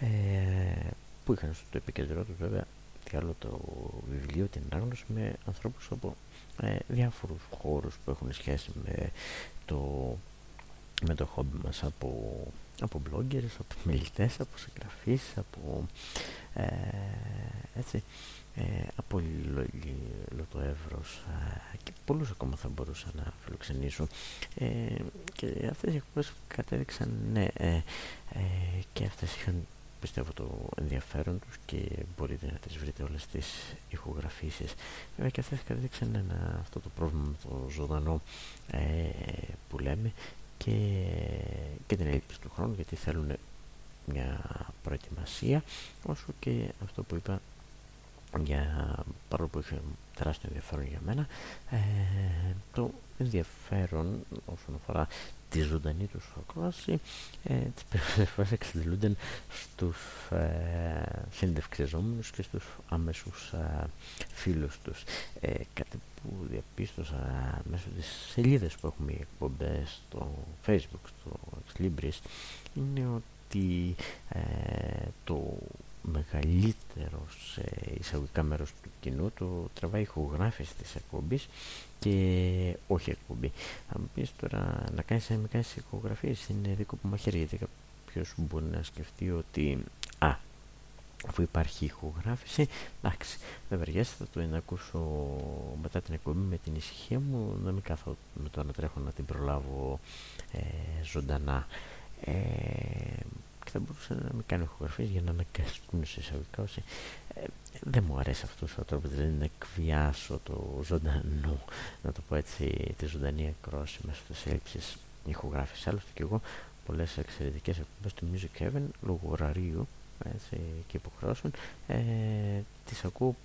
S1: ε, που είχαν στο επικεντρό τους βέβαια τι άλλο το βιβλίο, την ανάγνωση με ανθρώπους από ε, διάφορους χώρους που έχουν σχέση με το με το χόμπι μας από, από bloggers, από μιλητές, από συγγραφείς, από ε, έτσι, ε, από όλο το εύρος ε, και πολλούς ακόμα θα μπορούσα να φιλοξενήσω ε, και αυτές οι εκπομπές κατέδειξαν ναι ε, ε, και αυτές είχαν πιστεύω το ενδιαφέρον τους και μπορείτε να τις βρείτε όλες τις ηχογραφήσεις. Βέβαια και αυτές κατέδειξαν ένα, αυτό το πρόβλημα με το ζωντανό που λέμε και, και την έλλειψη του χρόνου γιατί θέλουν μια προετοιμασία όσο και αυτό που είπα για, παρόλο που είχε τεράστιο ενδιαφέρον για μένα ε, το ενδιαφέρον όσον αφορά τη ζωντανή τους ακρόαση ε, τις περισσότερες φορές εξαντλούνται στους ε, συνδευξεζόμενους και στους άμεσους ε, φίλους τους. Ε, κάτι που διαπίστωσα μέσω της σελίδας που έχουμε εκπομπές στο facebook, στο Libris είναι ότι ε, το μεγαλύτερος σε εισαγωγικά μέρος του κοινού το τραβάει ηχογράφηση της εκπομπής και όχι εκπομπή. Αν πεις τώρα να κάνεις κάνεις ηχογραφίες είναι δικό που μαχαίρι γιατί κάποιος μπορεί να σκεφτεί ότι α, αφού υπάρχει ηχογράφηση εντάξει δεν βαριέσαι θα το να ακούσω μετά την εκπομπή με την ησυχία μου να μην κάθω με το να τρέχω να την προλάβω ε, ζωντανά ε, και θα μπορούσα να μην κάνω ηχογραφίες για να αναγκαστούν σε εισαγωγικά όσοι ε, δεν μου αρέσει αυτός ο τρόπος δηλαδή να εκβιάσω το ζωντανό να το πω έτσι τη ζωντανή ακρόαση μέσω της έλλειψης ηχογράφησης. Άλλωστε και εγώ πολλές εξαιρετικές εκπομπές του Music Heaven λόγω ωραρίου έτσι, και υποχρεώσεων ε, τις ακούω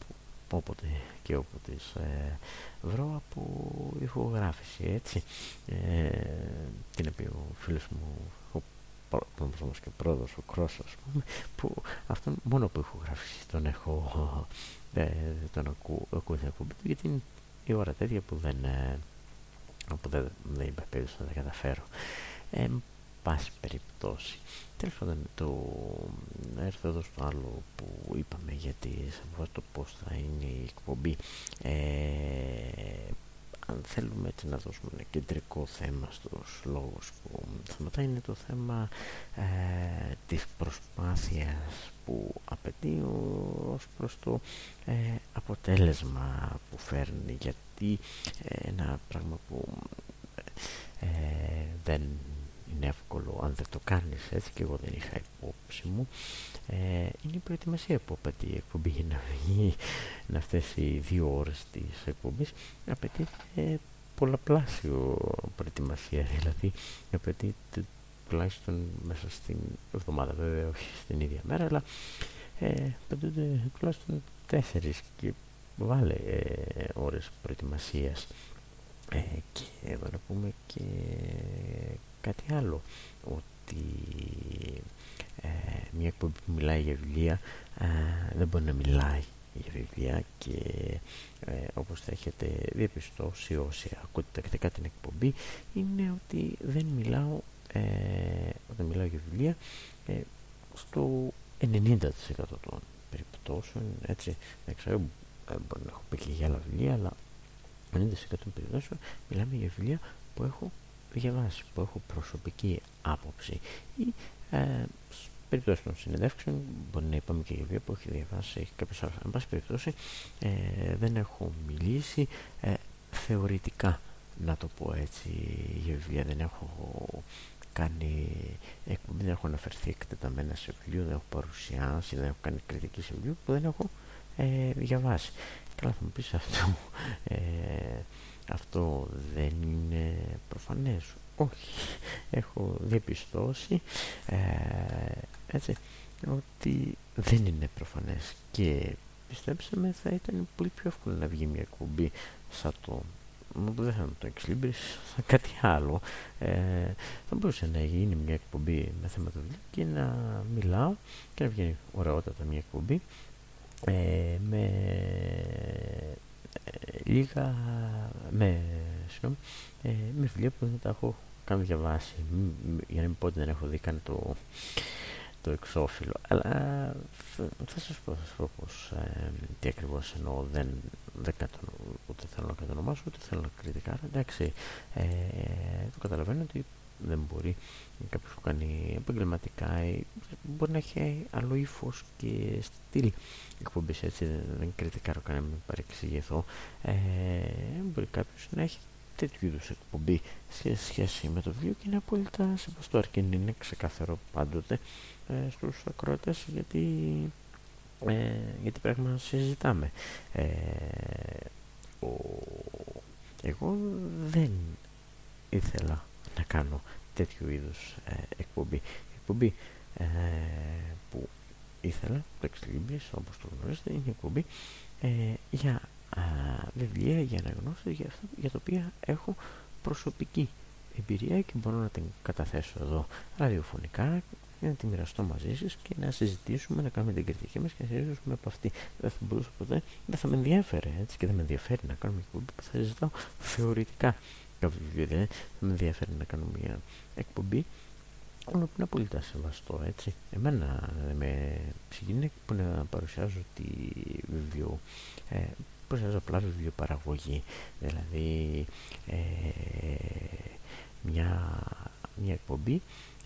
S1: όποτε και όπου τις ε, βρω από ηχογράφηση έτσι. Ε, την είπε ο φίλος μου ο όμως και πρόεδρος ο Κρόσος που αυτόν μόνο που ηχογράφηση τον έχω ε, τον ακούω, ακούω την εκπομπή του γιατί είναι η ώρα τέτοια που δεν ε, που δεν, δεν είμαι να τα καταφέρω ε, πάση περιπτώσει. Τέλος πάντων, το να έρθω εδώ στο άλλο που είπαμε γιατί σε το πώς θα είναι η εκπομπή ε, αν θέλουμε έτσι να δώσουμε ένα κεντρικό θέμα στους λόγους που θέματα είναι το θέμα ε, της προσπάθειας που απαιτεί ως προς το ε, αποτέλεσμα που φέρνει. Γιατί ε, ένα πράγμα που ε, δεν είναι εύκολο αν δεν το κάνεις έτσι και εγώ δεν είχα υπόψη μου ε, είναι η προετοιμασία που απαιτεί η εκπομπή για να βγει αυτές οι δύο ώρες της εκπομπής. Απαιτεί ε, πολλαπλάσιο προετοιμασία δηλαδή απαιτεί τουλάχιστον μέσα στην εβδομάδα βέβαια όχι στην ίδια μέρα αλλά ε, απαιτούνται τουλάχιστον τέσσερις και βάλε ε, ώρες προετοιμασίας. Ε, και εδώ να πούμε και κάτι άλλο ότι ε, μια εκπομπή που μιλάει για βιβλία ε, δεν μπορεί να μιλάει για βιβλία και ε, όπως θα έχετε διαπιστώσει όσοι ακούτε τακτικά την εκπομπή είναι ότι δεν μιλάω ε, όταν μιλάω για βιβλία ε, στο 90% των περιπτώσεων έτσι δεν ξέρω μπορεί να έχω πει και για άλλα βιβλία αλλά 90% των περιπτώσεων μιλάμε για βιβλία που έχω διαβάσει, που έχω προσωπική άποψη ή ε, περιπτώσει των συνεντεύξεων, μπορεί να είπαμε και για βιβλία που έχει διαβάσει κάποιος άλλος. Εν πάση περιπτώσει, ε, δεν έχω μιλήσει ε, θεωρητικά, να το πω έτσι, για βιβλία. Δεν έχω κάνει εκπομπή, δεν έχω αναφερθεί εκτεταμένα σε βιβλίο, δεν έχω παρουσιάσει, δεν έχω κάνει κριτική σε βιβλίο που δεν έχω ε, διαβάσει. Καλά θα μου πεις αυτό, ε, αυτό δεν είναι προφανές. Όχι, έχω διαπιστώσει ε, έτσι, ότι δεν είναι προφανές. Και πιστέψτε με θα ήταν πολύ πιο εύκολο να βγει μια εκπομπή σαν το δεν θα το εξλίμπρις, σαν κάτι άλλο. Ε, θα μπορούσε να γίνει μια εκπομπή με θέματα και να μιλάω και να βγαίνει ωραιότατα μια εκπομπή ε, με ε, λίγα με, συγνώμη, ε, με βιβλία που δεν τα έχω καν διαβάσει. Για να μην πω ότι δεν έχω δει καν το, το εξώφυλλο. Αλλά θα σας πω, θα σας πω πως, ε, τι ακριβώς εννοώ. Δεν, δεν κατονο, ούτε θέλω να κατονομάσω ούτε θέλω να κριτικάρω. Εντάξει ε, το καταλαβαίνω ότι δεν μπορεί κάποιος που κάνει επαγγελματικά ή μπορεί να έχει άλλο ύφος και στυλ εκπομπής έτσι δεν κριτικάρω κανένα με παρεξηγηθώ ε, μπορεί κάποιος να έχει τέτοιου είδους εκπομπή σε σχέση με το βιβλίο και είναι απόλυτα σεβαστό αρκεί να είναι ξεκάθαρο πάντοτε ε, στους ακροατές γιατί, ε, γιατί πράγμα συζητάμε ε, ο, εγώ δεν ήθελα να κάνω τέτοιου είδους ε, εκπομπή. εκπομπή ε, που ήθελα, το Exlibris όπως το γνωρίζετε, είναι εκπομπή ε, για α, βιβλία, για αναγνώσεις, για, αυτά, για τα οποία έχω προσωπική εμπειρία και μπορώ να την καταθέσω εδώ ραδιοφωνικά για να τη μοιραστώ μαζί σας και να συζητήσουμε, να κάνουμε την κριτική μας και να συζητήσουμε από αυτή. Δεν θα μπορούσα ποτέ, δεν θα με ενδιαφέρε έτσι και δεν με ενδιαφέρει να κάνουμε εκπομπή που θα συζητάω θεωρητικά κάποιο βιβλίο. Δεν θα με ενδιαφέρει να κάνω μια εκπομπή όλο που είναι απολύτω σεβαστό έτσι. Εμένα με συγκινεί που να παρουσιάζω τη βιβλίο. Ε, παρουσιάζω απλά βιβλιοπαραγωγή. Δηλαδή ε, μια, μια εκπομπή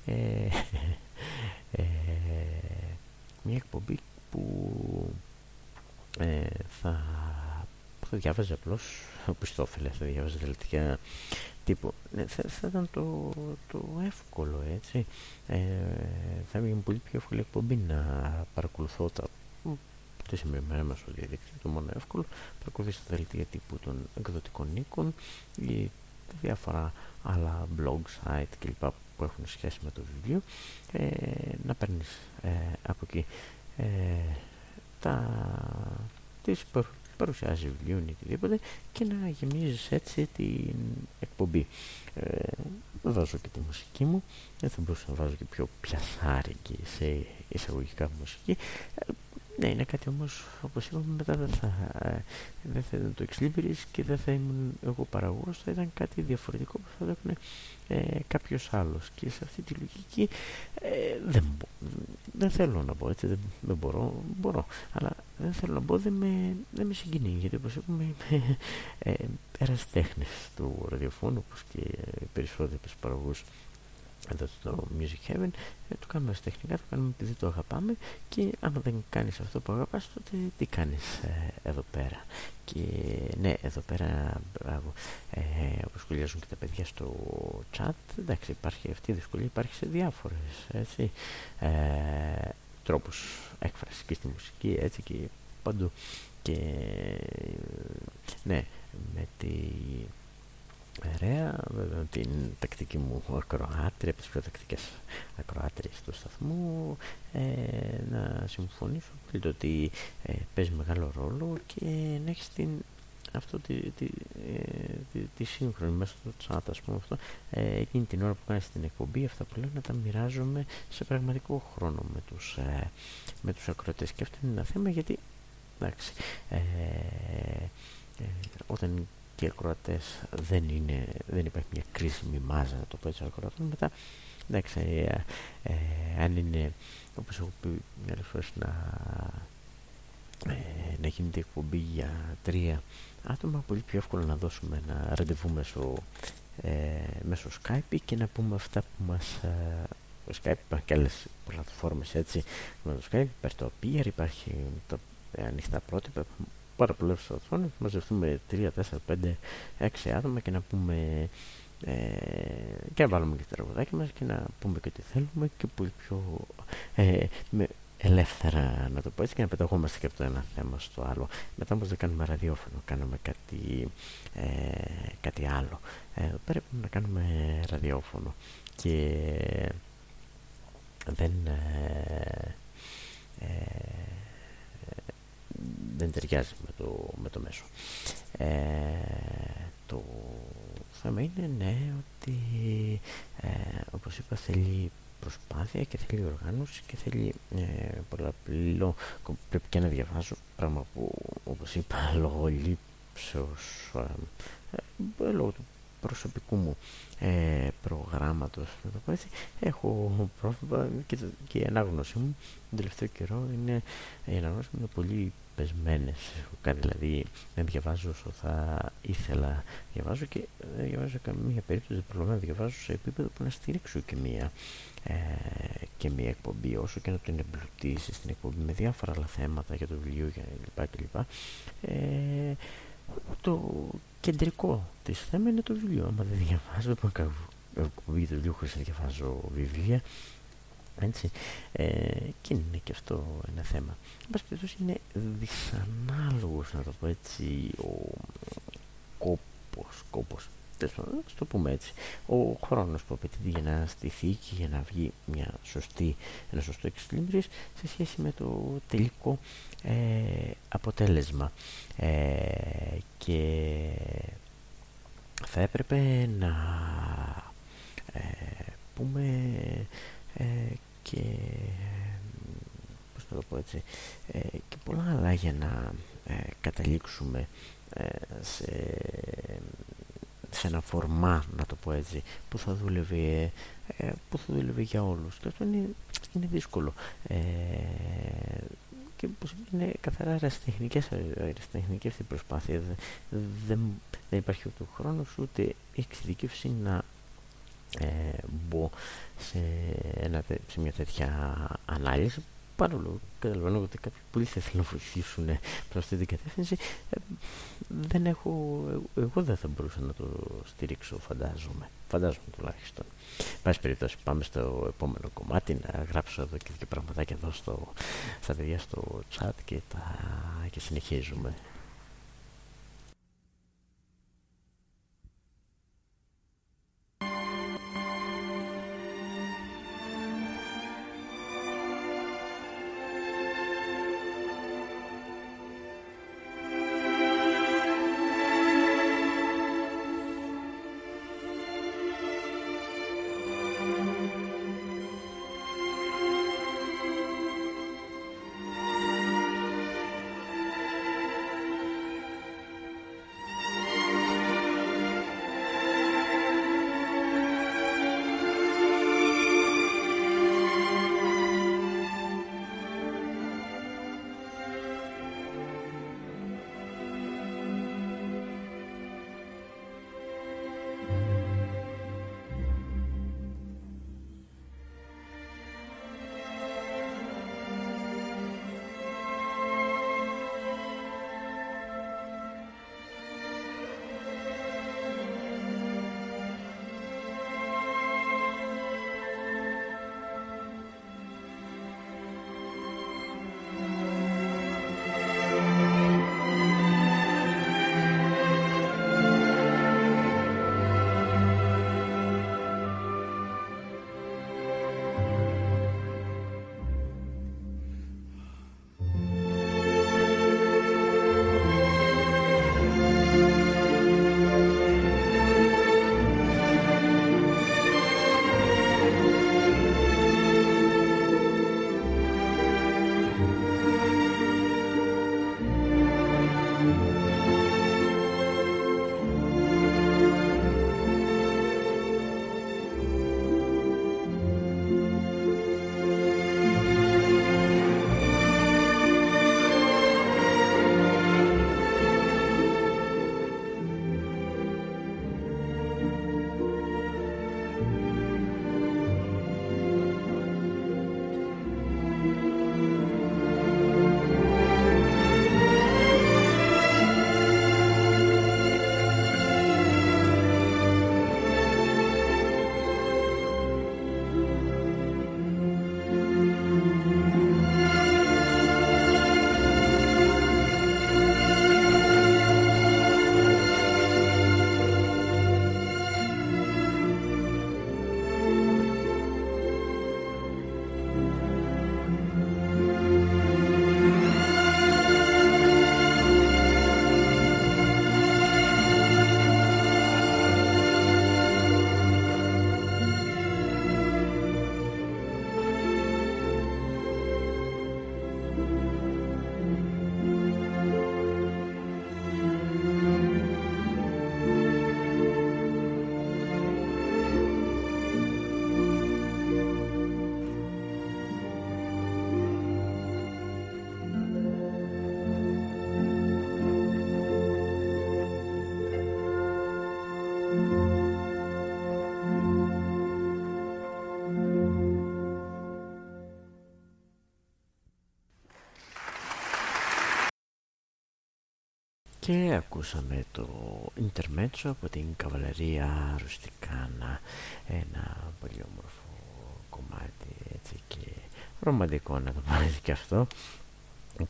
S1: ε, ε, μια εκπομπή που ε, θα, θα διάβαζε απλώς όπως το θα διάβαζε δελτία τύπου. Ναι, θα, θα, ήταν το, το εύκολο έτσι. Ε, θα είναι πολύ πιο εύκολη εκπομπή να παρακολουθώ τα τη σημερινή μας στο διαδίκτυο το μόνο εύκολο. Παρακολουθεί τα δελτία τύπου των εκδοτικών οίκων ή διάφορα άλλα blog, site κλπ. που έχουν σχέση με το βιβλίο. Ε, να παίρνεις ε, από εκεί ε, τα, τις παρουσιάζει βιβλίο ή οτιδήποτε και να γεμίζεις έτσι την εκπομπή. Ε, βάζω και τη μουσική μου, δεν θα μπορούσα να βάζω και πιο πιασάρικη σε εισαγωγικά μουσική. Ε, ναι, είναι κάτι όμως, όπως είπαμε, μετά δεν θα, δεν θα ήταν το Ex και δεν θα ήμουν εγώ παραγωγός, θα ήταν κάτι διαφορετικό που θα το ε, κάποιος άλλος. Και σε αυτή τη λογική ε, δεν, δεν θέλω να πω, έτσι, δεν, δεν μπορώ, μπορώ, αλλά δεν θέλω να πω, δεν με, δεν με συγκινεί, γιατί όπως είπαμε είμαι ε, τέχνης του ραδιοφώνου, όπως και περισσότεροι παραγωγούς εδώ στο Music Heaven. Ε, το κάνουμε ως τεχνικά, το κάνουμε επειδή το αγαπάμε. Και άμα δεν κάνεις αυτό που αγαπάς τότε τι κάνεις ε, εδώ πέρα. Και ναι εδώ πέρα μπράβο. Ε, όπως σχολιάζουν και τα παιδιά στο chat εντάξει υπάρχει αυτή η δυσκολία υπάρχει σε διάφορες έτσι, ε, τρόπους έκφρασης και στη μουσική έτσι και παντού. Και ναι με τη Ωραία, βέβαια την τακτική μου ακροάτρια, από τις πιο τακτικές ακροάτριες του σταθμού ε, να συμφωνήσω πολύ το ότι ε, παίζει μεγάλο ρόλο και να έχεις την αυτό τη, τη, ε, τη, τη, σύγχρονη μέσα στο chat ας πούμε αυτό ε, εκείνη την ώρα που κάνεις την εκπομπή αυτά που λέω να τα μοιράζομαι σε πραγματικό χρόνο με τους, ε, με τους ακροατές. Και αυτό είναι ένα θέμα γιατί εντάξει ε, ε, όταν και οι ακροατές δεν, είναι, δεν υπάρχει μια κρίσιμη μάζα να το πω έτσι ακροατών μετά εντάξει ε, ε, αν είναι όπως έχω πει μια φορές να, ε, να γίνεται εκπομπή για τρία άτομα πολύ πιο εύκολο να δώσουμε ένα ραντεβού μέσω, ε, μέσω Skype και να πούμε αυτά που μας ε, Skype υπάρχει και άλλες πλατφόρμες έτσι με το Skype υπάρχει το Appear υπάρχει το ανοιχτά πρότυπα πάρα πολλές οθόνες, μαζευτούμε 3, 4, 5, 6 άτομα και να πούμε. Ε, και να βάλουμε και τα τραγουδάκια μας και να πούμε και τι θέλουμε και πολύ πιο ε, με, ελεύθερα να το πω έτσι και να πεταγόμαστε και από το ένα θέμα στο άλλο. Μετά όμως δεν κάνουμε ραδιόφωνο κάνουμε κάτι, ε, κάτι άλλο. Ε, πρέπει να κάνουμε ραδιόφωνο. Και δεν ε, ε δεν ταιριάζει με το, με το μέσο. Ε, το θέμα είναι ναι ότι ε, όπως είπα θέλει προσπάθεια και θέλει οργάνωση και θέλει ε, πολλαπλό πρέπει και να διαβάζω πράγμα που όπως είπα λόγω λήψεως ε, ε, λόγω του προσωπικού μου ε, προγράμματος να το πω έτσι, έχω πρόβλημα και, και η ανάγνωσή μου τον τελευταίο καιρό είναι η ανάγνωση μου είναι πολύ πεσμένες κάτι δηλαδή δεν διαβάζω όσο θα ήθελα να διαβάζω και δεν διαβάζω καμία περίπτωση δεν προλαβαίνω να διαβάζω σε επίπεδο που να στηρίξω και μία ε, και μία εκπομπή όσο και να την εμπλουτίσεις στην εκπομπή με διάφορα άλλα θέματα για το βιβλίο κλπ. Ε, το κεντρικό της θέμα είναι το βιβλίο. Άμα δεν διαβάζω, δεν κάνω εκπομπή το βιβλίο χωρίς να διαβάζω βιβλία. Έτσι. Ε, και είναι και αυτό ένα θέμα. Εν πάση είναι δυσανάλογος να το πω έτσι ο κόπος, κόπος ας το πούμε έτσι, ο χρόνος που απαιτείται για να στηθεί και για να βγει μια σωστή, ένα σωστό εξλίμπρις σε σχέση με το τελικό ε, αποτέλεσμα. Ε, και θα έπρεπε να ε, πούμε και πώς να το πω έτσι και πολλά άλλα για να καταλήξουμε σε σε ένα φορμά, να το πω έτσι, που θα δούλευε, ε, που θα δούλευε για όλους. Και αυτό είναι, είναι δύσκολο. Ε, και πως είναι καθαρά αεραστεχνικές, αεραστεχνική αυτή η προσπάθεια. Δεν, δεν υπάρχει ούτε χρόνος ούτε εξειδικεύση να ε, μπω σε, ένα, σε μια τέτοια ανάλυση. Παρόλο καταλαβαίνω ότι κάποιοι πολύ θα ήθελαν να βοηθήσουν προς αυτή την κατεύθυνση ε, δεν έχω, εγώ δεν θα μπορούσα να το στηρίξω φαντάζομαι. Φαντάζομαι τουλάχιστον. Πάση περιπτώσει πάμε στο επόμενο κομμάτι να γράψω εδώ και δύο πραγματάκια εδώ στο, στα παιδιά στο chat και, τα, και συνεχίζουμε και ακούσαμε το Intermezzo από την Καβαλερία Ρουστικάνα. Ένα πολύ όμορφο κομμάτι έτσι και ρομαντικό να το πάρετε και αυτό.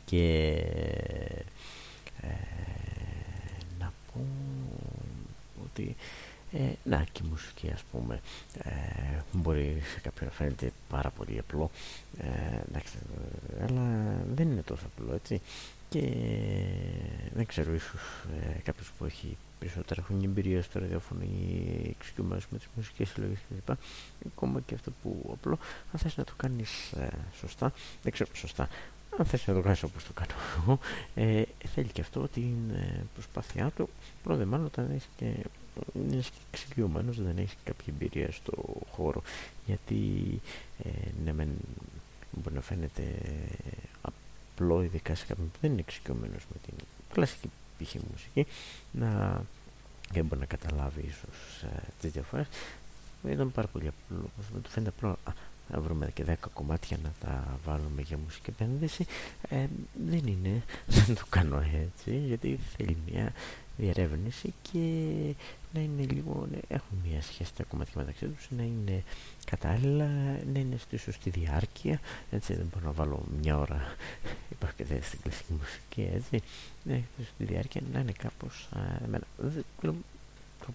S1: Και ε, να πω ότι ε, να και η μουσική ας πούμε ε, μπορεί σε κάποιον να φαίνεται πάρα πολύ απλό ε, εντάξει, αλλά δεν είναι τόσο απλό έτσι και δεν ξέρω ίσως ε, κάποιος που έχει περισσότερα χρόνια εμπειρία στο ραδιόφωνο ή εξοικειωμένος με τις μουσικές συλλογές κλπ. Ακόμα και αυτό που απλό, αν θες να το κάνεις ε, σωστά, δεν ξέρω σωστά, αν θες να το κάνεις όπως το κάνω εγώ, ε, θέλει και αυτό την ε, προσπάθειά του, πρώτα μάλλον όταν είσαι και είναι εξοικειωμένος, δεν έχει κάποια εμπειρία στο χώρο, γιατί ε, ναι, μεν, μπορεί να φαίνεται απλό, ειδικά σε κάποιον που δεν είναι εξοικειωμένος με την κλασική π.χ. μουσική, να και μπορεί να καταλάβει ίσως ε, τις διαφορές. Ήταν πάρα πολύ απλό, του φαίνεται απλό, να βρούμε και 10 κομμάτια να τα βάλουμε για μουσική επένδυση. Ε, δεν είναι, δεν το κάνω έτσι γιατί θέλει μια διερεύνηση και να είναι λίγο, ναι, έχουν μια σχέση τα κομμάτια μεταξύ τους, να είναι κατάλληλα, να είναι στη σωστή διάρκεια, έτσι δεν μπορώ να βάλω μια ώρα, υπάρχει και δεν στην κλασική μουσική, έτσι, ναι, στη διάρκεια να είναι κάπως, α, εμένα, το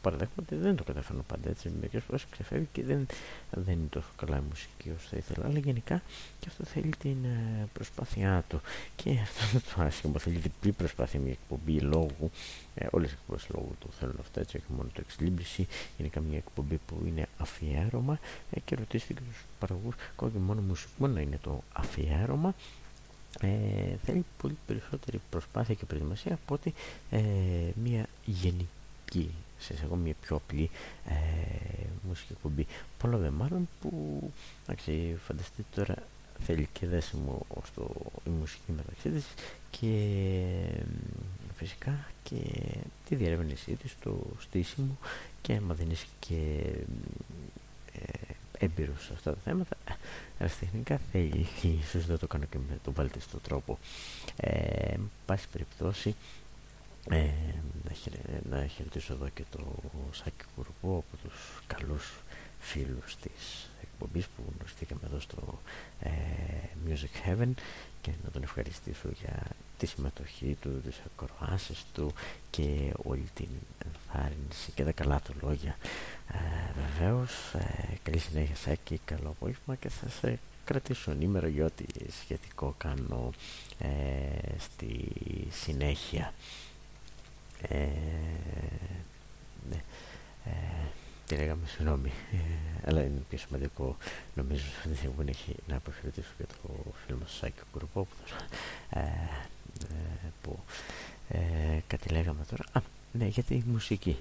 S1: παραδέχομαι ότι δεν το καταφέρνω πάντα έτσι. Μερικές φορές ξεφεύγει και δεν, δεν είναι τόσο καλά η μουσική όσο θα ήθελα. Αλλά γενικά και αυτό θέλει την ε, προσπάθειά του. Και αυτό είναι το άσχημο. Θέλει διπλή προσπάθεια μια εκπομπή λόγου. Ε, Όλες οι εκπομπές λόγου το θέλουν αυτά έτσι. Όχι μόνο το εξλίμπηση. Είναι καμία εκπομπή που είναι αφιέρωμα. Ε, και ρωτήστε και τους παραγωγούς. και μόνο μουσικό να είναι το αφιέρωμα. Ε, θέλει πολύ περισσότερη προσπάθεια και προετοιμασία από ότι ε, μια γενική σε εγώ μια πιο απλή ε, μουσική εκπομπή. Πολλά δε μάλλον που, εντάξει, φανταστείτε τώρα θέλει και δέσιμο στο η μουσική μεταξύ της και φυσικά και τη διερεύνησή της, το στήσιμο και άμα δεν είσαι και ε, έμπειρος σε αυτά τα θέματα αριστεχνικά θέλει ίσως δεν το κάνω και με τον βάλτιστο τρόπο ε, πάση περιπτώσει ε, να, να χαιρετήσω εδώ και το Σάκη Κουρπό από τους καλούς φίλους της εκπομπής που γνωριστήκαμε εδώ στο ε, Music Heaven και να τον ευχαριστήσω για τη συμμετοχή του, τις ακροάσεις του και όλη την ενθάρρυνση και τα καλά του λόγια. Ε, βεβαίως, ε, καλή συνέχεια Σάκη, καλό απόγευμα και θα σε κρατήσω ενήμερο για ό,τι σχετικό κάνω ε, στη συνέχεια. Ε, ναι. Ε, τι λέγαμε, συγγνώμη, ε, αλλά είναι πιο σημαντικό νομίζω δεν έχει να αποχαιρετήσω για το φίλο μας Σάκη Κουρπό ε, ε, που ε, κάτι λέγαμε τώρα. Α, ναι, γιατί η μουσική.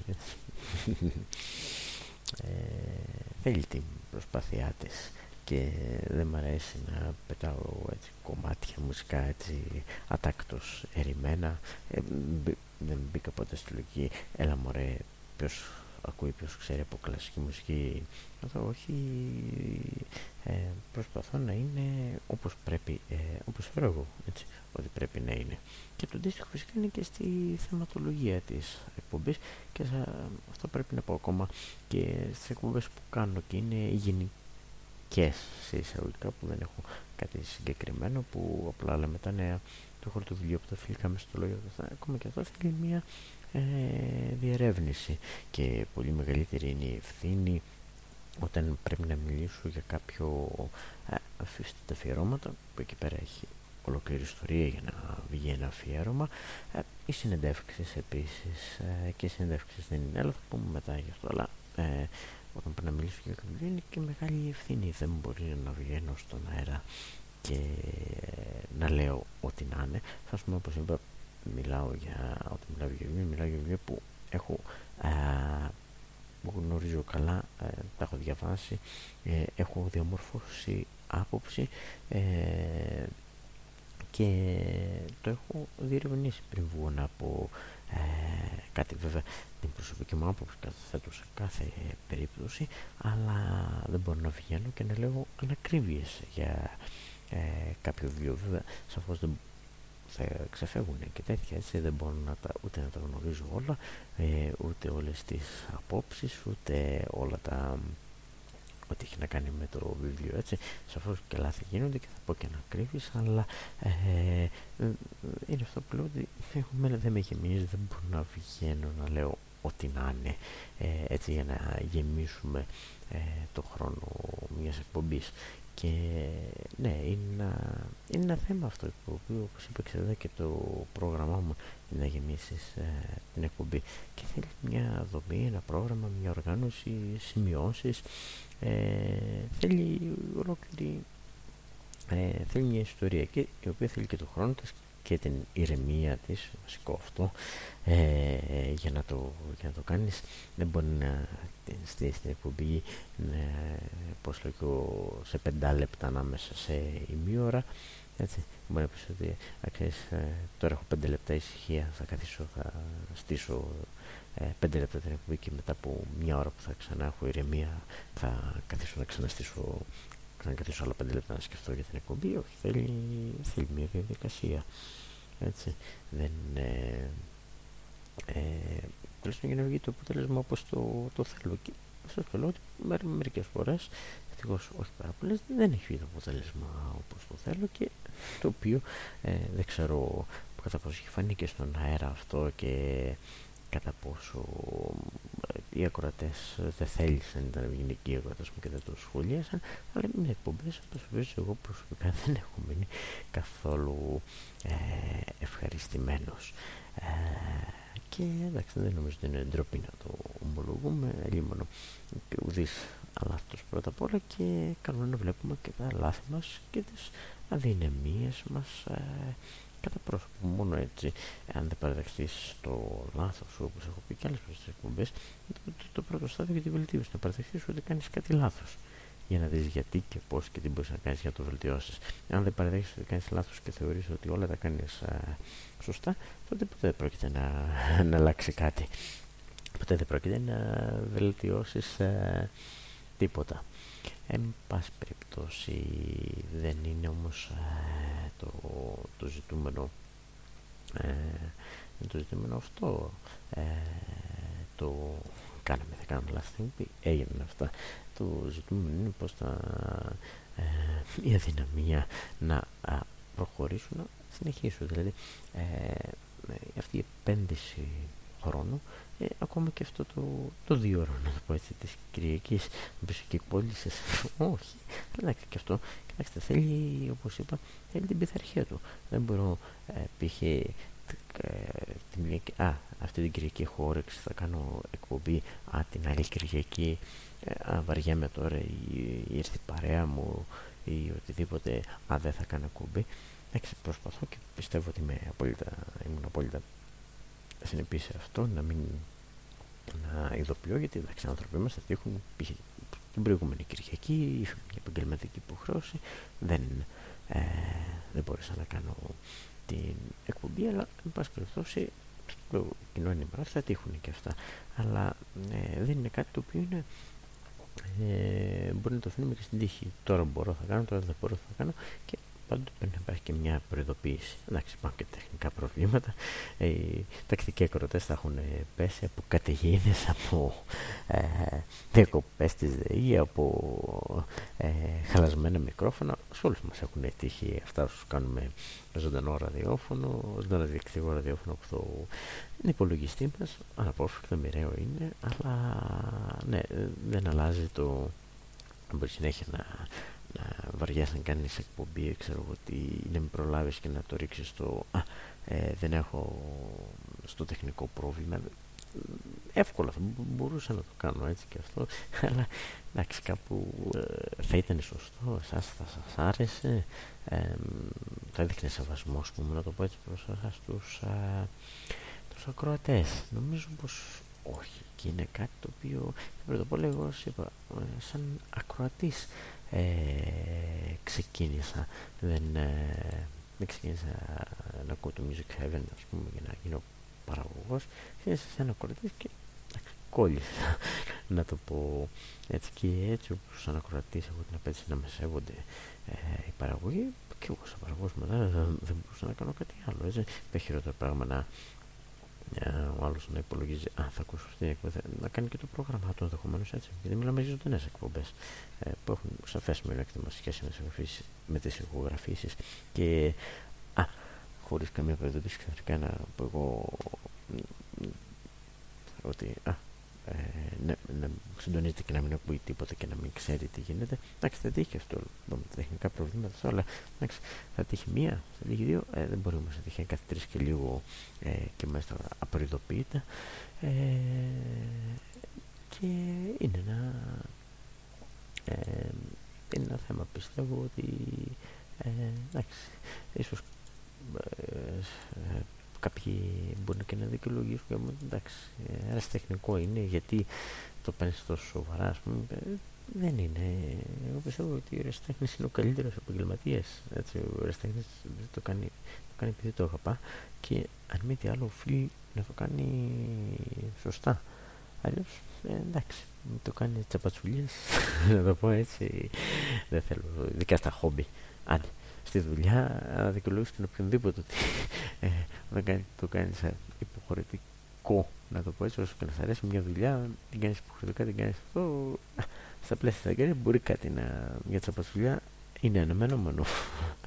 S1: Ε, θέλει την προσπάθειά της και δεν μ' αρέσει να πετάω έτσι, κομμάτια μουσικά έτσι ατάκτως ερημένα. Ε, δεν μπήκα ποτέ στη λογική έλα μωρέ ποιος ακούει ποιος ξέρει από κλασική μουσική αυτό όχι ε, προσπαθώ να είναι όπως πρέπει ε, όπως φέρω εγώ έτσι ότι πρέπει να είναι. Και το αντίστοιχο φυσικά είναι και στη θεματολογία της εκπομπής και αυτό πρέπει να πω ακόμα και στις εκπομπές που κάνω και είναι γενικές σε εισαγωγικά που δεν έχω κάτι συγκεκριμένο που απλά λέμε τα νέα το χορτοβιλίο που τα φιλικά στο λόγιο ακόμα και αυτό θέλει μια ε, διερεύνηση. Και πολύ μεγαλύτερη είναι η ευθύνη όταν πρέπει να μιλήσω για κάποιο ε, αφήστε αφιερώματα που εκεί πέρα έχει ολοκληρή ιστορία για να βγει ένα αφιέρωμα. Ε, οι συνεντεύξεις επίσης ε, και οι συνεντεύξεις δεν είναι αλλά θα πούμε μετά γι' αυτό αλλά ε, όταν πρέπει να μιλήσω για κάποιο είναι και μεγάλη ευθύνη δεν μπορεί να βγαίνω στον αέρα και να λέω ό,τι να είναι. Θα πούμε όπως είπα, μιλάω για, όταν μιλάω για βιβλία, μιλάω για βιβλία που έχω α, που γνωρίζω καλά, ε, τα έχω διαβάσει, ε, έχω διαμορφώσει άποψη ε, και το έχω διερευνήσει πριν βγω να πω ε, κάτι βέβαια την προσωπική μου άποψη καθέτω σε κάθε περίπτωση αλλά δεν μπορώ να βγαίνω και να λέω ανακρίβειες για ε, κάποιο βιβλίο. Βέβαια, σαφώς δεν θα ξεφεύγουν και τέτοια έτσι δεν μπορώ να τα, ούτε να τα γνωρίζω όλα ε, ούτε όλες τις απόψεις ούτε όλα τα ό,τι έχει να κάνει με το βιβλίο έτσι. Σαφώς και λάθη γίνονται και θα πω και να κρύβεις αλλά ε, ε, είναι αυτό που λέω ότι εμένα δεν με γεμίζει δεν μπορώ να βγαίνω να λέω ό,τι να είναι ε, έτσι για να γεμίσουμε ε, το χρόνο μιας εκπομπής. Και ναι, είναι ένα, είναι ένα θέμα αυτό το οποίο όπως είπα εδώ και το πρόγραμμά μου είναι να γεμίσεις ε, την εκπομπή. Και θέλεις μια δομή, ένα πρόγραμμα, μια οργάνωση, σημειώσεις ε, θέλει ολόκληρη ε, θέλει μια ιστορία και, η οποία θέλει και το χρόνο της και την ηρεμία της, βασικό αυτό, ε, για, να το, για να το κάνεις. Δεν μπορεί να στείλει την εκπομπή ε, πώς λέω, σε πεντά λεπτά ανάμεσα σε ημίωρα. Έτσι, μπορεί να πεις ότι αξίες, ε, τώρα έχω πέντε λεπτά ησυχία, θα καθίσω, θα στήσω ε, πέντε λεπτά την εκπομπή και μετά από μια ώρα που θα ξανά έχω ηρεμία θα καθίσω να ξαναστήσω να κρατήσω άλλα πέντε λεπτά να σκεφτώ για την εκπομπή. Όχι, θέλει, θέλει μια διαδικασία. Έτσι. Δεν. Ε, ε, τέλος για να βγει το αποτέλεσμα όπως το, το θέλω. Και σας πω ότι μερικές φορές, ευτυχώς όχι πάρα πολλές, δεν έχει βγει το αποτέλεσμα όπως το θέλω και το οποίο ε, δεν ξέρω κατά πόσο έχει φανεί και στον αέρα αυτό και κατά πόσο ε, οι ακροατές δεν θέλησαν, ήταν γυναικοί οι ακροατές μου και δεν το σχολίασαν, αλλά είναι εκπομπές από τις εγώ προσωπικά δεν έχω μείνει καθόλου ε, ευχαριστημένος. Ε, και εντάξει δεν νομίζω ότι είναι ντροπή να το ομολογούμε, λίμωνο και ουδής αλάθητος πρώτα απ' όλα και καλό να βλέπουμε και τα λάθη μας και τις αδυναμίες μας ε, κατά πρόσωπο μόνο έτσι αν δεν παραδεχτείς το λάθος σου όπως έχω πει και άλλες προς τις εκπομπές το, το, το, πρώτο στάδιο για τη βελτίωση. Να παραδεχτείς ότι κάνεις κάτι λάθος για να δεις γιατί και πώς και τι μπορείς να κάνεις για να το βελτιώσεις. Αν δεν παραδέχεις ότι κάνεις λάθος και θεωρείς ότι όλα τα κάνεις α, σωστά τότε ποτέ δεν πρόκειται να, να αλλάξει κάτι. Ποτέ δεν πρόκειται να βελτιώσεις α, τίποτα. Εν πάση περιπτώσει δεν είναι όμως ε, το, το ζητούμενο. Ε, το ζητούμενο αυτό. Ε, το κάναμε θα κάνουμε λάθη έγιναν αυτά. Το ζητούμενο είναι πως τα, ε, η αδυναμία να προχωρήσουν να συνεχίσουν. Δηλαδή ε, αυτή η επένδυση χρόνου ε, ακόμα και αυτό το, το δύο ώρο, να το πω έτσι, της Κυριακής, να πεις και εκπόλυσες, όχι, εντάξει και αυτό, κοιτάξτε, θέλει, όπως είπα, θέλει την πειθαρχία του. Δεν μπορώ, ε, π.χ. Ε, την, α, αυτή την Κυριακή έχω όρεξη, θα κάνω εκπομπή, α, την άλλη Κυριακή, ε, α, βαριέμαι τώρα, ή, ή ήρθε η παρέα μου, ή οτιδήποτε, α, δεν θα κάνω εκπομπή. Εντάξει, προσπαθώ και πιστεύω ότι είμαι απόλυτα, ήμουν απόλυτα συνεπεί σε αυτό, να μην να ειδοποιώ γιατί εντάξει, οι άνθρωποι μας θα τύχουν την προηγούμενη Κυριακή είχα μια επαγγελματική υποχρέωση. Δεν, ε, δεν μπόρεσα να κάνω την εκπομπή αλλά εν πάση περιπτώσει το κοινό ενημερώσει θα τύχουν και αυτά. Αλλά ε, δεν είναι κάτι το οποίο είναι ε, μπορεί να το αφήνουμε και στην τύχη. Τώρα μπορώ θα κάνω, τώρα δεν μπορώ θα κάνω. Και πάντοτε πρέπει να υπάρχει και μια προειδοποίηση. Εντάξει, υπάρχουν και τεχνικά προβλήματα. Ε, οι τακτικοί ακροτέ θα έχουν πέσει από καταιγίδες, από ε, διακοπές της ΔΕΗ, από ε, χαλασμένα μικρόφωνα. Σε όλους μας έχουν τύχει αυτά που κάνουμε ζωντανό ραδιόφωνο, ζωντανό διεκτικό ραδιόφωνο από το υπολογιστή μας. Αναπόφευκτο, μοιραίο είναι, αλλά ναι, δεν αλλάζει το. Μπορεί συνέχεια να να βαριάς να κάνεις εκπομπή ξέρω ότι είναι με προλάβεις και να το ρίξεις στο α, ε, δεν έχω στο τεχνικό πρόβλημα. Εύκολα θα μπορούσα να το κάνω έτσι και αυτό αλλά εντάξει κάπου ε, θα ήταν σωστό εσάς θα σας άρεσε. Ε, θα έδειχνε σεβασμό πούμε να το πω έτσι προς εσάς τους, α, τους ακροατές. Νομίζω πως όχι και είναι κάτι το οποίο πρώτα απ' όλα εγώ είπα ε, σαν ακροατής ε, ξεκίνησα δεν, ε, δεν ξεκίνησα να ακούω το Music Heaven ας πούμε για να γίνω παραγωγός ξεκίνησα σε ένα κορδί και κόλλησα να το πω έτσι και έτσι όπως ανακροατής έχω την απέτηση να με σέβονται ε, η παραγωγή και εγώ σαν παραγωγός μετά δεν μπορούσα να κάνω κάτι άλλο έτσι. Δεν χειρότερο πράγμα να ε, ο άλλος να υπολογίζει, Α, θα ακούσω στην εκπομπή, να κάνει και το πρόγραμμα του ενδεχομένως έτσι. Γιατί μιλάμε για ζωντανές εκπομπές ε, που έχουν σαφές μειονέκτημα σχέση με τις ηχογραφήσεις και. Α, χωρίς καμία περίπτωση ξαφνικά να πω εγώ ότι α, ε, να, να συντονίζεται και να μην ακούει τίποτα και να μην ξέρει τι γίνεται. Εντάξει, θα τύχει αυτό με τα τεχνικά προβλήματα, αλλά εντάξει, θα τύχει μία, θα τύχει δύο. Ε, δεν μπορούμε να τύχει κάθε τρεις και λίγο ε, και μέσα απροειδοποιείται. Ε, και είναι ένα, ε, είναι ένα θέμα πιστεύω ότι ε, εντάξει, ίσως ε, κάποιοι μπορεί και να δικαιολογήσουν και εντάξει, τεχνικό είναι γιατί το παίρνεις τόσο σοβαρά, ας πούμε, ε, δεν είναι. Εγώ πιστεύω ότι ο ερασιτέχνη είναι ο καλύτερος επαγγελματίας. Ο ερασιτέχνη το κάνει, το κάνει επειδή το αγαπά και αν μη τι άλλο οφείλει να το κάνει σωστά. Αλλιώς ε, εντάξει, το κάνει τσαπατσουλιές, να το πω έτσι. Δεν θέλω, ειδικά στα χόμπι. Άντε στη δουλειά να δικαιολογήσει τον οποιονδήποτε ότι ε, όταν το κάνεις υποχρεωτικό να το πω έτσι όσο και να σ' αρέσει μια δουλειά την κάνεις υποχρεωτικά την κάνεις αυτό στα πλαίσια της μπορεί κάτι να για δουλειά είναι αναμενόμενο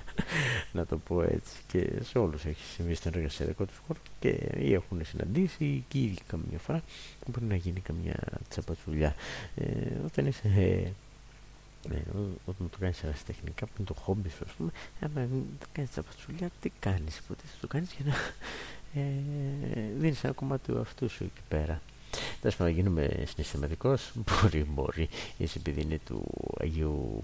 S1: να το πω έτσι και σε όλους έχει συμβεί στην εργασιακό τους χώρο και ή έχουν συναντήσει και ήδη καμιά φορά μπορεί να γίνει καμιά τσαπατσουλιά ε, όταν είσαι ναι, όταν το κάνεις τεχνικά που είναι το χόμπι σου, ας πούμε, άμα το κάνεις τα πατσουλιά, τι κάνεις, ποτέ το κάνεις για να ε, δίνεις ένα κομμάτι του αυτού σου εκεί πέρα. Τέλος πάντων, γίνουμε συναισθηματικός. Μπορεί, μπορεί. Ίσως επειδή είναι του Αγίου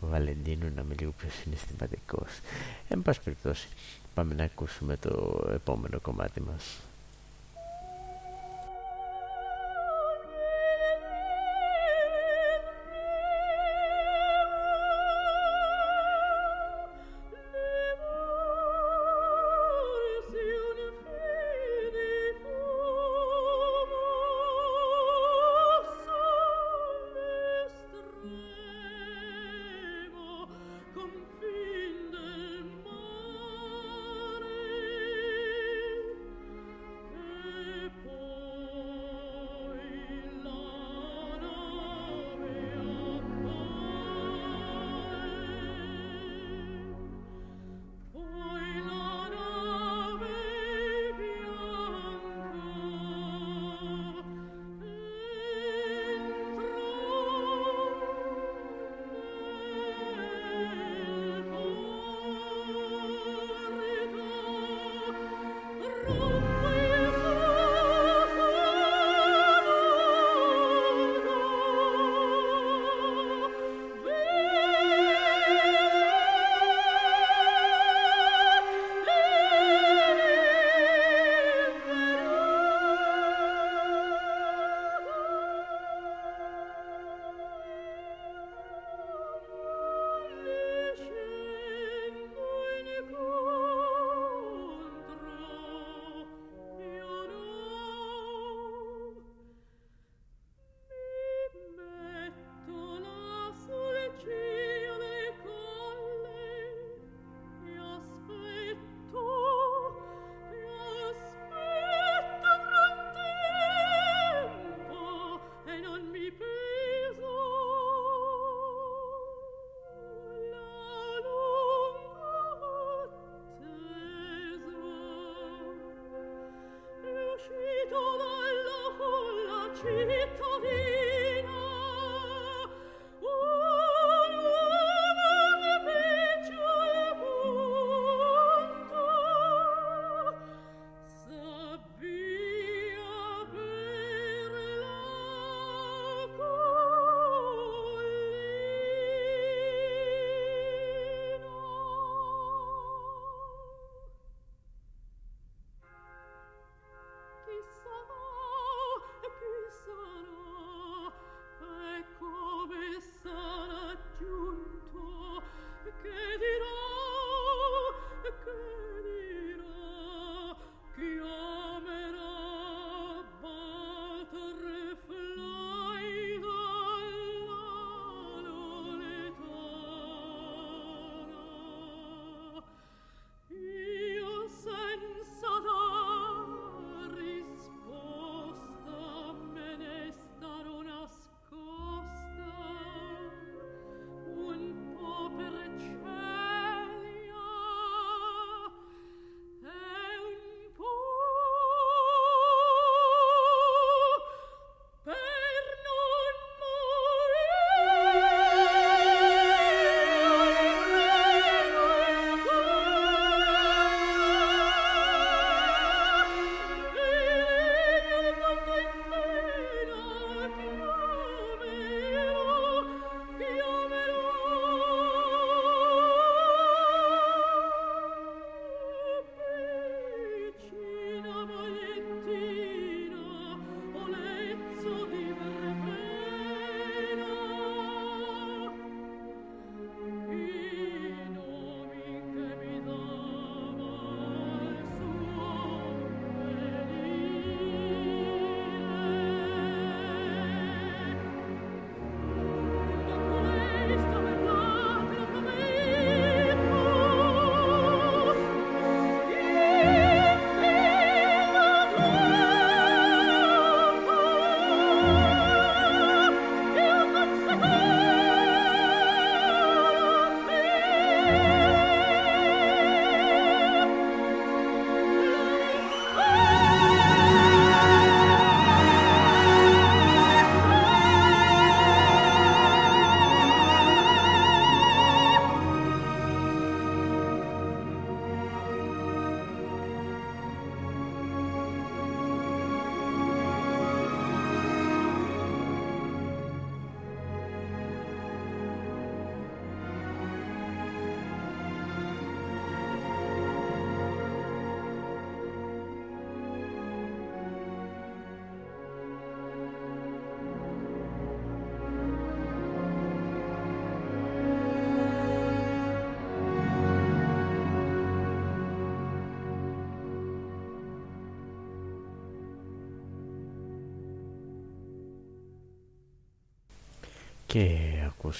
S1: Βαλεντίνου να είμαι λίγο πιο συναισθηματικός. Εν πάση περιπτώσει, πάμε να ακούσουμε το επόμενο κομμάτι μας.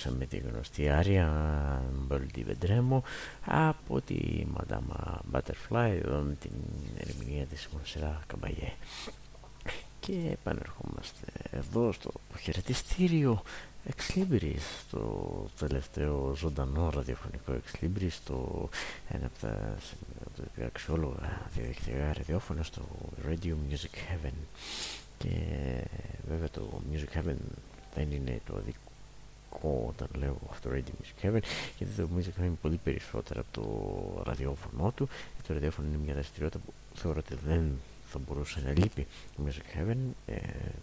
S1: Ακούσαμε τη γνωστή άρια Μπολτί Βεντρέμο από τη Μαντάμα Butterfly εδώ με την ερμηνεία της Μονσερά Καμπαγιέ και επανερχόμαστε εδώ στο χαιρετιστήριο Εξλίμπρις, το τελευταίο ζωντανό ραδιοφωνικό Εξλίμπρις, το ένα από τα αξιόλογα διαδικτυακά ραδιόφωνα στο Radio Music Heaven. Και βέβαια το Music Heaven δεν είναι το δικό όταν λέω αυτό το Radio Music Heaven γιατί το Music Heaven είναι πολύ περισσότερο από το ραδιόφωνο του. Και το ραδιόφωνο είναι μια δραστηριότητα που θεωρώ ότι δεν θα μπορούσε να λείπει. Το Music Heaven ε,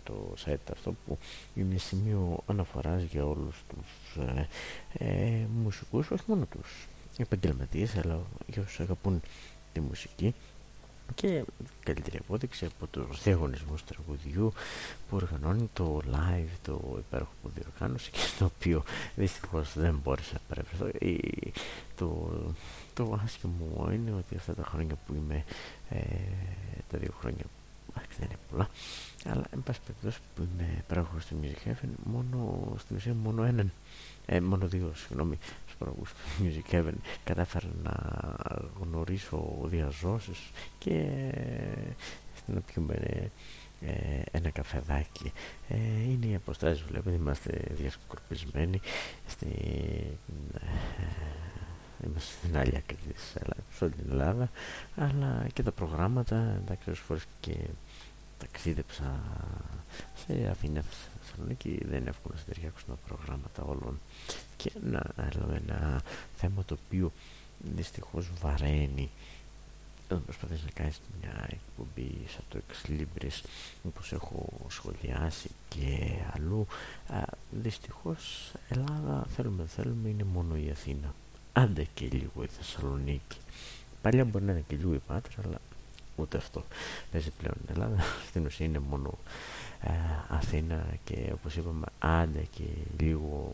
S1: το site αυτό που είναι σημείο αναφοράς για όλους τους ε, ε, μουσικούς όχι μόνο τους επαγγελματίες αλλά για όσους αγαπούν τη μουσική και καλύτερη απόδειξη από τους διαγωνισμούς τραγουδιού που οργανώνει το live, το υπέροχο που διοργάνωσε και στο οποίο δυστυχώς δεν μπόρεσα να παρευρεθώ. Το, το άσχημο είναι ότι αυτά τα χρόνια που είμαι, ε, τα δύο χρόνια, δεν είναι πολλά, αλλά εν πάση περιπτώσει που είμαι πράγμα στο Music Heaven, μόνο, στην ουσία μόνο έναν, ε, μόνο δύο, συγγνώμη, παραγωγούς του Music Heaven κατάφερα να γνωρίσω διαζώσεις και να πιούμε ε, ένα καφεδάκι. Ε, είναι οι αποστάσεις βλέπετε, είμαστε διασκορπισμένοι στη, ε, είμαστε στην άλλη άκρη της σε όλη την Ελλάδα αλλά και τα προγράμματα εντάξει όσες φορές και ταξίδεψα σε Αθήνα Θεσσαλονίκη. Δεν είναι εύκολο να ταιριάξουν τα προγράμματα όλων. Και να έλαβε ένα θέμα το οποίο δυστυχώς βαραίνει. Όταν προσπαθείς να κάνεις μια εκπομπή σαν το Ex Libris όπως έχω σχολιάσει και αλλού α, δυστυχώς Ελλάδα θέλουμε θέλουμε είναι μόνο η Αθήνα. Άντε και λίγο η Θεσσαλονίκη. Παλιά μπορεί να είναι και λίγο η Πάτρα αλλά ούτε αυτό παίζει πλέον η Ελλάδα στην ουσία είναι μόνο ε, Αθήνα και όπως είπαμε άντε και λίγο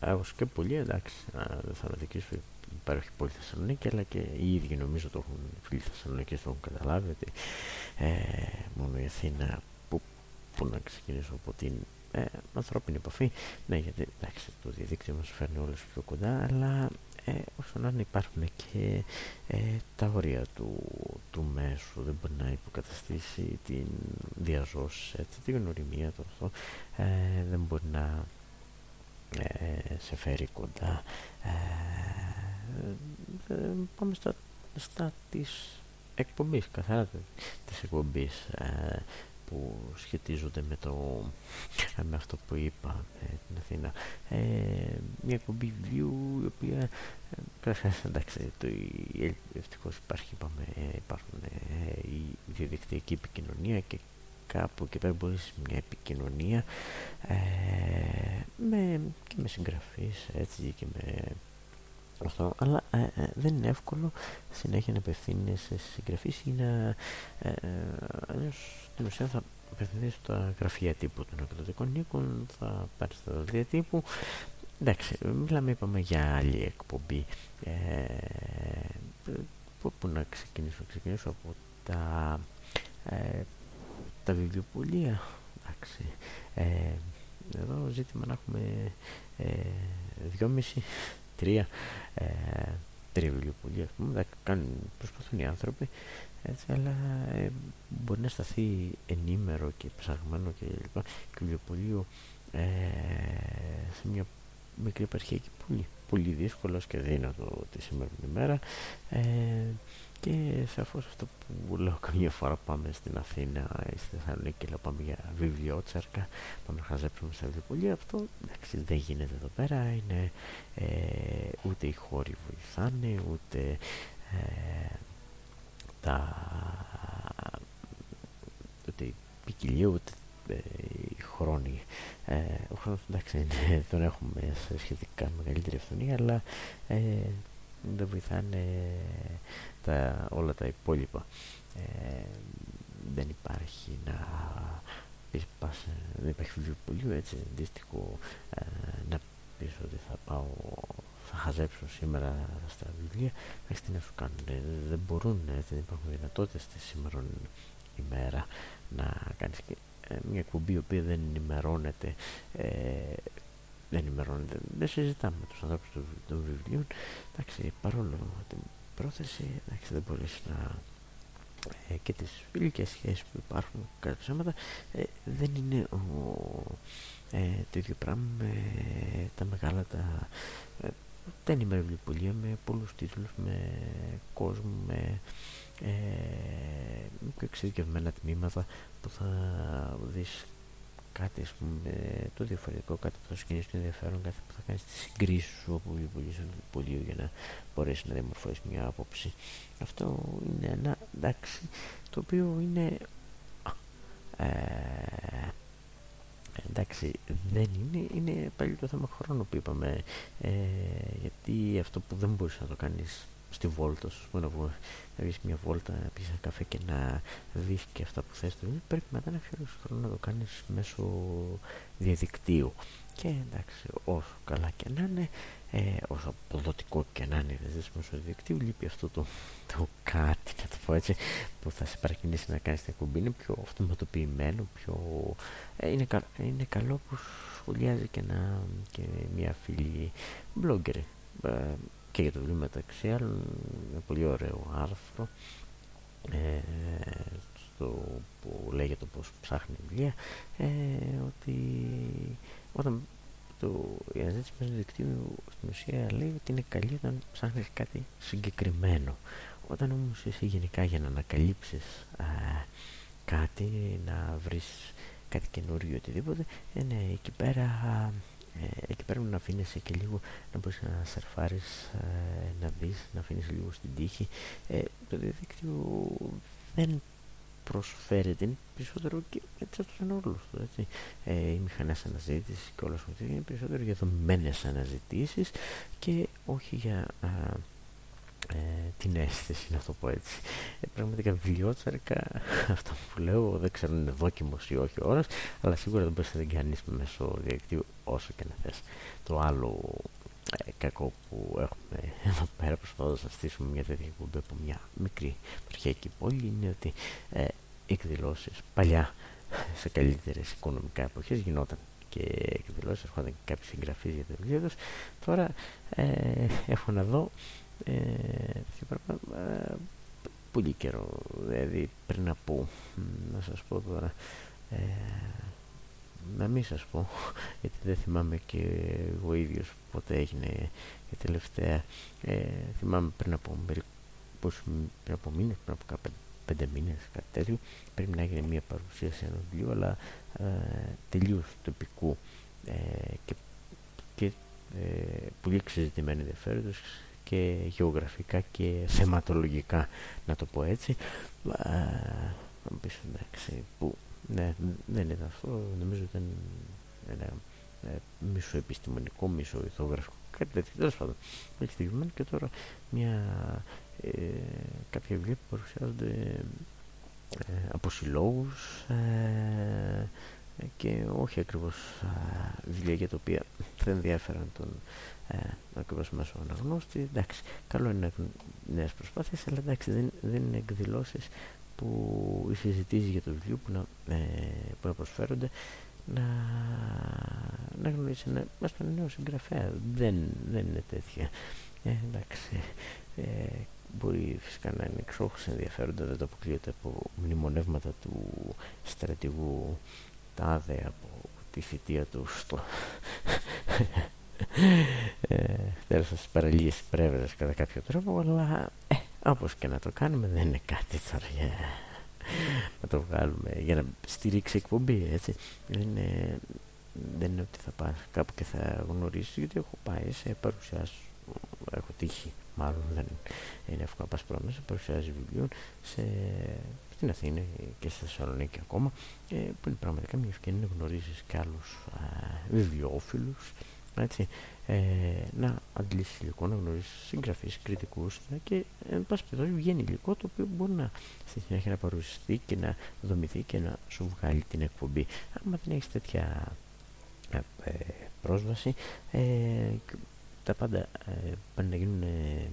S1: Άγως και πολύ εντάξει, δεν θα αναδικήσω υπάρχει πολύ Θεσσαλονίκη, αλλά και οι ίδιοι νομίζω το έχουν φίλοι Θεσσαλονίκης, το έχουν καταλάβει ότι ε, μόνο η Αθήνα που, που να ξεκινήσω από την ε, ανθρώπινη επαφή. Ναι, γιατί εντάξει, το διαδίκτυο μας φέρνει όλους πιο κοντά, αλλά ε, όσο να υπάρχουν και ε, τα όρια του, του μέσου δεν μπορεί να υποκαταστήσει την διαζώση, έτσι, την γνωριμία του αυτό, ε, δεν μπορεί να ε, σε φέρει κοντά. Ε, ε, πάμε στα, στα της εκπομπής, καθαρά της εκπομπής που σχετίζονται με, το, με αυτό που είπα την Αθήνα. μια εκπομπή βιβλίου η οποία καταρχάς εντάξει το, ευτυχώς υπάρχει είπαμε, υπάρχουν η διαδικτυακή επικοινωνία και κάπου και πέρα μπορείς μια επικοινωνία ε, με, και με συγγραφείς έτσι και με αυτό, αλλά ε, ε, δεν είναι εύκολο συνέχεια να απευθύνει σε συγγραφείς ή να ε, αλλιώς στην ουσία θα απευθυνθείς στα γραφεία τύπου των εκδοτικών οίκων θα πάρεις τα δελτία τύπου. Εντάξει, μιλάμε είπαμε για άλλη εκπομπή. Ε, που, που να ξεκινήσω, ξεκινήσω από τα ε, τα βιβλιοπολία. Εντάξει ε, εδώ ζήτημα να έχουμε ε, δυόμιση τρία ε, τρία βιβλιοπολία ας πούμε. Κάνουν, προσπαθούν οι άνθρωποι έτσι, αλλά ε, μπορεί να σταθεί ενήμερο και ψαγμένο και λοιπά. Και βιβλιοπολείο ε, σε μια μικρή επαρχία και πολύ, πολύ δύσκολος και δύνατο τη σήμερα ημέρα. Ε, και σαφώς αυτό που λέω καμιά φορά πάμε στην Αθήνα ή στη Θεσσαλονίκη και λέω πάμε για βιβλιότσαρκα, πάμε να χαζέψουμε στα βιβλιοπολία. Αυτό εντάξει, δεν γίνεται εδώ πέρα, είναι, ε, ούτε οι χώροι βοηθάνε, ούτε ε, τα, ούτε η ποικιλία, ούτε ε, οι χρόνοι. Ε, ο χρόνος εντάξει είναι, τον έχουμε σε σχετικά μεγαλύτερη αυθονία, αλλά ε, δεν βοηθάνε τα, όλα τα υπόλοιπα. Ε, δεν υπάρχει να πας, δεν υπάρχει βιβλιοπωλείο έτσι αντίστοιχο ε, να πεις ότι θα πάω θα χαζέψω σήμερα στα βιβλία. Έχεις τι να σου κάνουν ε, δεν μπορούν έτσι, δεν υπάρχουν δυνατότητες στη σήμερα ημέρα να κάνεις και μια εκπομπή η οποία δεν ενημερώνεται δεν ενημερώνεται, δεν συζητάμε με τους ανθρώπους των, των βιβλίων. Εντάξει, παρόλο την πρόθεση εντάξει, δεν μπορείς να ε, και τις φιλικές σχέσεις που υπάρχουν κατά ψέματα ε, δεν είναι ο, ε, το ίδιο πράγμα με τα μεγάλα τα, ε, τα ενημέρα βιβλιοπολία με πολλούς τίτλους, με κόσμο, με ε, πιο εξειδικευμένα τμήματα που θα δεις κάτι ας πούμε, το διαφορετικό, κάτι που θα σου κινήσει το ενδιαφέρον, κάτι που θα κάνεις τη συγκρίση σου από πολύ, πολύ για να μπορέσει να διαμορφώσεις μια άποψη. Αυτό είναι ένα εντάξει, το οποίο είναι. Ε, εντάξει, δεν είναι, είναι πάλι το θέμα χρόνου που είπαμε. Ε, γιατί αυτό που δεν μπορείς να το κάνεις στη βόλτα σου, να, να βγεις μια βόλτα, να πεις ένα καφέ και να δεις και αυτά που θες πρέπει μετά να αφιερώσεις χρόνο να το κάνεις μέσω διαδικτύου και εντάξει όσο καλά και να είναι ε, όσο αποδοτικό και να είναι δεν μέσω διαδικτύου λείπει αυτό το, το κάτι να το πω έτσι που θα σε παρακινήσει να κάνεις την εκπομπή. Είναι πιο αυτοματοποιημένο πιο, ε, είναι, κα, είναι καλό που σχολιάζει και, να, και μια φίλη blogger. Ε, και για το βιβλίο μεταξύ άλλων ένα πολύ ωραίο άρθρο ε, στο, που λέγεται το πως ψάχνει βιβλία ε, ότι όταν το, η αναζήτηση μέσω δικτύου στην ουσία λέει ότι είναι καλή όταν ψάχνεις κάτι συγκεκριμένο όταν όμως εσύ γενικά για να ανακαλύψεις α, κάτι να βρεις κάτι καινούριο οτιδήποτε είναι εκεί πέρα ε, εκεί πέρα να αφήνεσαι και λίγο να μπορείς να σερφάρεις, ε, να δεις, να αφήνεις λίγο στην τύχη. Ε, το διαδίκτυο δεν προσφέρεται, είναι περισσότερο και έτσι αυτός είναι όλος τους, έτσι. Ε, οι μηχανές αναζήτησης και όλα αυτά είναι περισσότερο για δομημένες αναζητήσεις και όχι για ε, την αίσθηση, να το πω έτσι. Ε, πραγματικά βιβλιότσαρκα, αυτό που λέω, δεν ξέρω αν είναι δόκιμος ή όχι ο όρος, αλλά σίγουρα δεν μπορείς να την κάνεις μέσω διαδικτύου όσο και να θες. Το άλλο ε, κακό που έχουμε εδώ πέρα προσπαθώντας να στήσουμε μια τέτοια εκπομπή από μια μικρή περιοχή πόλη είναι ότι ε, εκδηλώσεις παλιά σε καλύτερες οικονομικά εποχές γινόταν και εκδηλώσεις έρχονταν και κάποιοι συγγραφείς για τα βιβλία τους. Τώρα ε, έχω να δω ε, ε, πολύ καιρό. Δηλαδή πριν από να σας πω τώρα ε, να μην σας πω γιατί δεν θυμάμαι και εγώ ίδιος πότε έγινε η τελευταία ε, θυμάμαι πριν από μερικούς πριν από μήνες, πριν από πέντε, πέντε μήνες κάτι τέτοιο πρέπει να έγινε μια παρουσίαση ενός βιβλίου αλλά ε, τελείως τοπικού ε, και, και ε, πολύ εξεζητημένοι ενδιαφέροντος και γεωγραφικά και θεματολογικά να το πω έτσι. Να πεις εντάξει που ναι δεν ήταν αυτό. Νομίζω ήταν ένα ε, μισοεπιστημονικό, μισοηθογραφικό κάτι τέτοιο. Τέλος πάντων έχει και τώρα μια ε, κάποια βιβλία που παρουσιάζονται ε, από συλλόγους ε, και όχι ακριβώς βιβλία για τα οποία δεν ενδιαφέραν τον ε, ακριβώς μέσω αναγνώστη. Εντάξει καλό είναι νέες προσπάθειες αλλά εντάξει δεν, δεν είναι εκδηλώσεις που οι συζητήσεις για το βιβλίο που να, ε, που να προσφέρονται να, να γνωρίσει ένα, μας τον νέο συγγραφέα. Δεν, δεν είναι τέτοια. Ε, εντάξει. Ε, μπορεί φυσικά να είναι εξόχως ενδιαφέροντα δεν το αποκλείεται από μνημονεύματα του στρατηγού τάδε από τη θητεία του στο ε, τέλος στις παραλίες πρέβερες κατά κάποιο τρόπο αλλά ε, όπως και να το κάνουμε δεν είναι κάτι τώρα για να το βγάλουμε για να στηρίξει εκπομπή έτσι. Δεν είναι, δεν είναι ότι θα πας κάπου και θα γνωρίσεις γιατί έχω πάει σε παρουσιάσεις έχω τύχει μάλλον δεν είναι εύκολο να πας πρόμεσα παρουσιάζει βιβλίων σε, στην Αθήνα και στη Θεσσαλονίκη ακόμα. Ε, που είναι πραγματικά μια ευκαιρία να γνωρίζεις και άλλους βιβλιοφίλους έτσι, ε, να αντλήσεις υλικό, να γνωρίσει συγγραφείς, κριτικούς και εν πάση περιπτώσει βγαίνει υλικό το οποίο μπορεί να στη συνέχεια να παρουσιαστεί και να δομηθεί και να σου βγάλει την εκπομπή. Αν δεν έχεις τέτοια ε, πρόσβαση, ε, τα πάντα ε, πάνε να γίνουν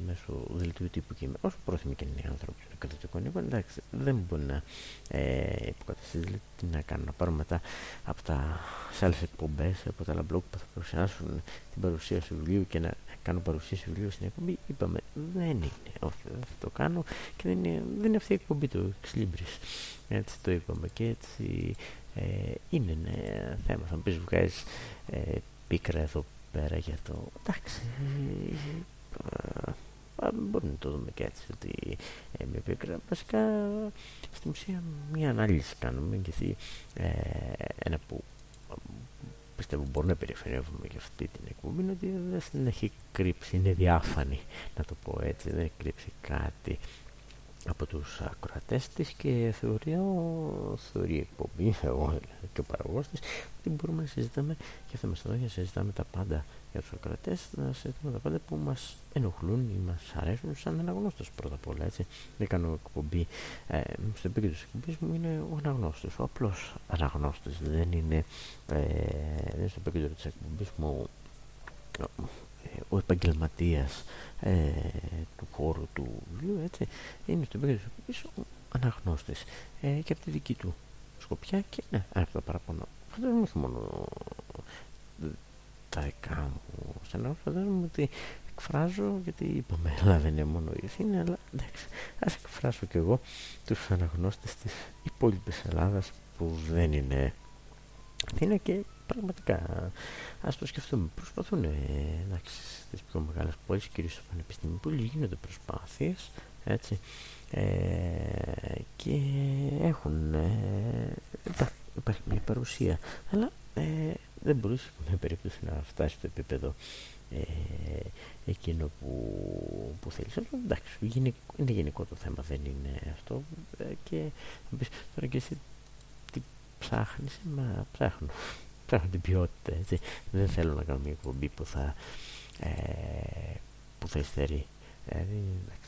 S1: μέσω δελτίου τύπου και όσο πρόθυμοι και είναι οι άνθρωποι των εκδοτικών οίκων, εντάξει, δεν μπορεί να ε, υποκαταστήσει δηλαδή, τι να κάνουν, να πάρουν μετά από τα σε άλλες εκπομπές, από τα άλλα blog που θα παρουσιάσουν την παρουσίαση βιβλίου και να κάνουν παρουσίαση βιβλίου στην εκπομπή, είπαμε δεν είναι, όχι δεν θα το κάνω και δεν είναι, δεν είναι αυτή η εκπομπή του Xlibris. Έτσι το είπαμε και έτσι ε, είναι ναι, θέμα. Θα μου πεις βγάζεις ε, πίκρα εδώ πέρα για το... Εντάξει, ε, μπορούμε να το δούμε και έτσι ότι ε, με πίκρα βασικά στην ουσία μια ανάλυση κάνουμε γιατί ε, ένα που πιστεύω μπορούμε να περιφερεύουμε για αυτή την εκπομπή είναι ότι δεν έχει κρύψει, είναι διάφανη να το πω έτσι, δεν έχει κρύψει κάτι από τους ακροατές της και θεωρεί, θεωρεί εκπομπή, εγώ και ο παραγωγός της, ότι μπορούμε να συζητάμε και θα μας εδώ να συζητάμε τα πάντα για τους ακροατές, να συζητάμε τα πάντα που μας ενοχλούν ή μας αρέσουν σαν αναγνώστος πρώτα απ' όλα, έτσι. Δεν κάνω εκπομπή, ε, στο επίκεντρο της εκπομπής μου είναι ο αναγνώστος, ο απλός αναγνώστης, δεν είναι, ε, δεν είναι στο επίκεντρο της εκπομπής μου ο επαγγελματίας ε, του χώρου του βιβλίου έτσι, είναι στο επίπεδο πίσω ο αναγνώστης. Ε, και από τη δική του σκοπιά και ναι, αυτό παραπάνω φαντάζομαι όχι μόνο τα δικά μου σαν φαντάζομαι ότι εκφράζω γιατί είπαμε αλλά δεν είναι μόνο η Εθήνη αλλά εντάξει ας εκφράσω και εγώ τους αναγνώστες της υπόλοιπης Ελλάδας που δεν είναι είναι και πραγματικά. Ας το σκεφτούμε. Προσπαθούν εντάξει στις πιο μεγάλες πόλεις κυρίως στο πανεπιστήμιο που γίνονται προσπάθειες έτσι. Ε, και έχουν ε, υπάρχει μια παρουσία. Αλλά ε, δεν μπορείς με περίπτωση να φτάσει στο επίπεδο ε, εκείνο που, που θέλεις. Αλλά εντάξει είναι γενικό το θέμα δεν είναι αυτό. Ε, και θα πεις τώρα και εσύ τι ψάχνεις μα ψάχνω ψάχνω την ποιότητα έτσι. δεν θέλω να κάνω μια εκπομπή που θα ε, που θα υστερεί. Δηλαδή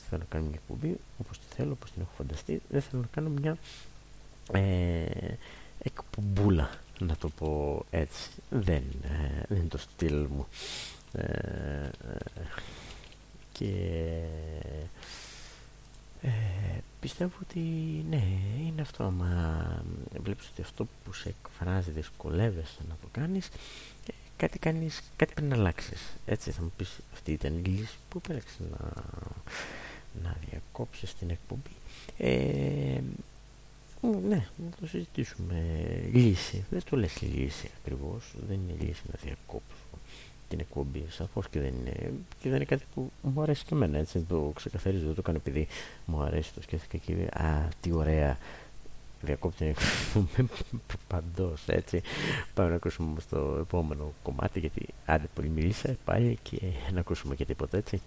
S1: θέλω να κάνω μια εκπομπή όπως τη θέλω, όπως την έχω φανταστεί. Δεν θέλω να κάνω μια ε, εκπομπούλα να το πω έτσι. Δεν, ε, δεν είναι το στυλ μου. Ε, ε και ε, πιστεύω ότι ναι, είναι αυτό. Άμα βλέπεις ότι αυτό που σε εκφράζει δυσκολεύεσαι να το κάνεις, ε, κάτι, κάνεις, κάτι πρέπει να αλλάξεις. Έτσι θα μου πεις αυτή ήταν η λύση που επέλεξε να, να διακόψεις την εκπομπή. Ε, ναι, να το συζητήσουμε. Λύση. Δεν το λες λύση ακριβώς. Δεν είναι λύση να διακόψω την εκπομπή. Σαφώς και δεν είναι. Και δεν είναι κάτι που μου αρέσει και εμένα. Έτσι, το ξεκαθαρίζω. Δεν το κάνω επειδή μου αρέσει. Το σκέφτηκα και Α, τι ωραία. Διακόπτει την εκπομπή παντός. Έτσι. Πάμε να ακούσουμε στο επόμενο κομμάτι. Γιατί άντε πολύ μιλήσα πάλι και να ακούσουμε και τίποτα έτσι.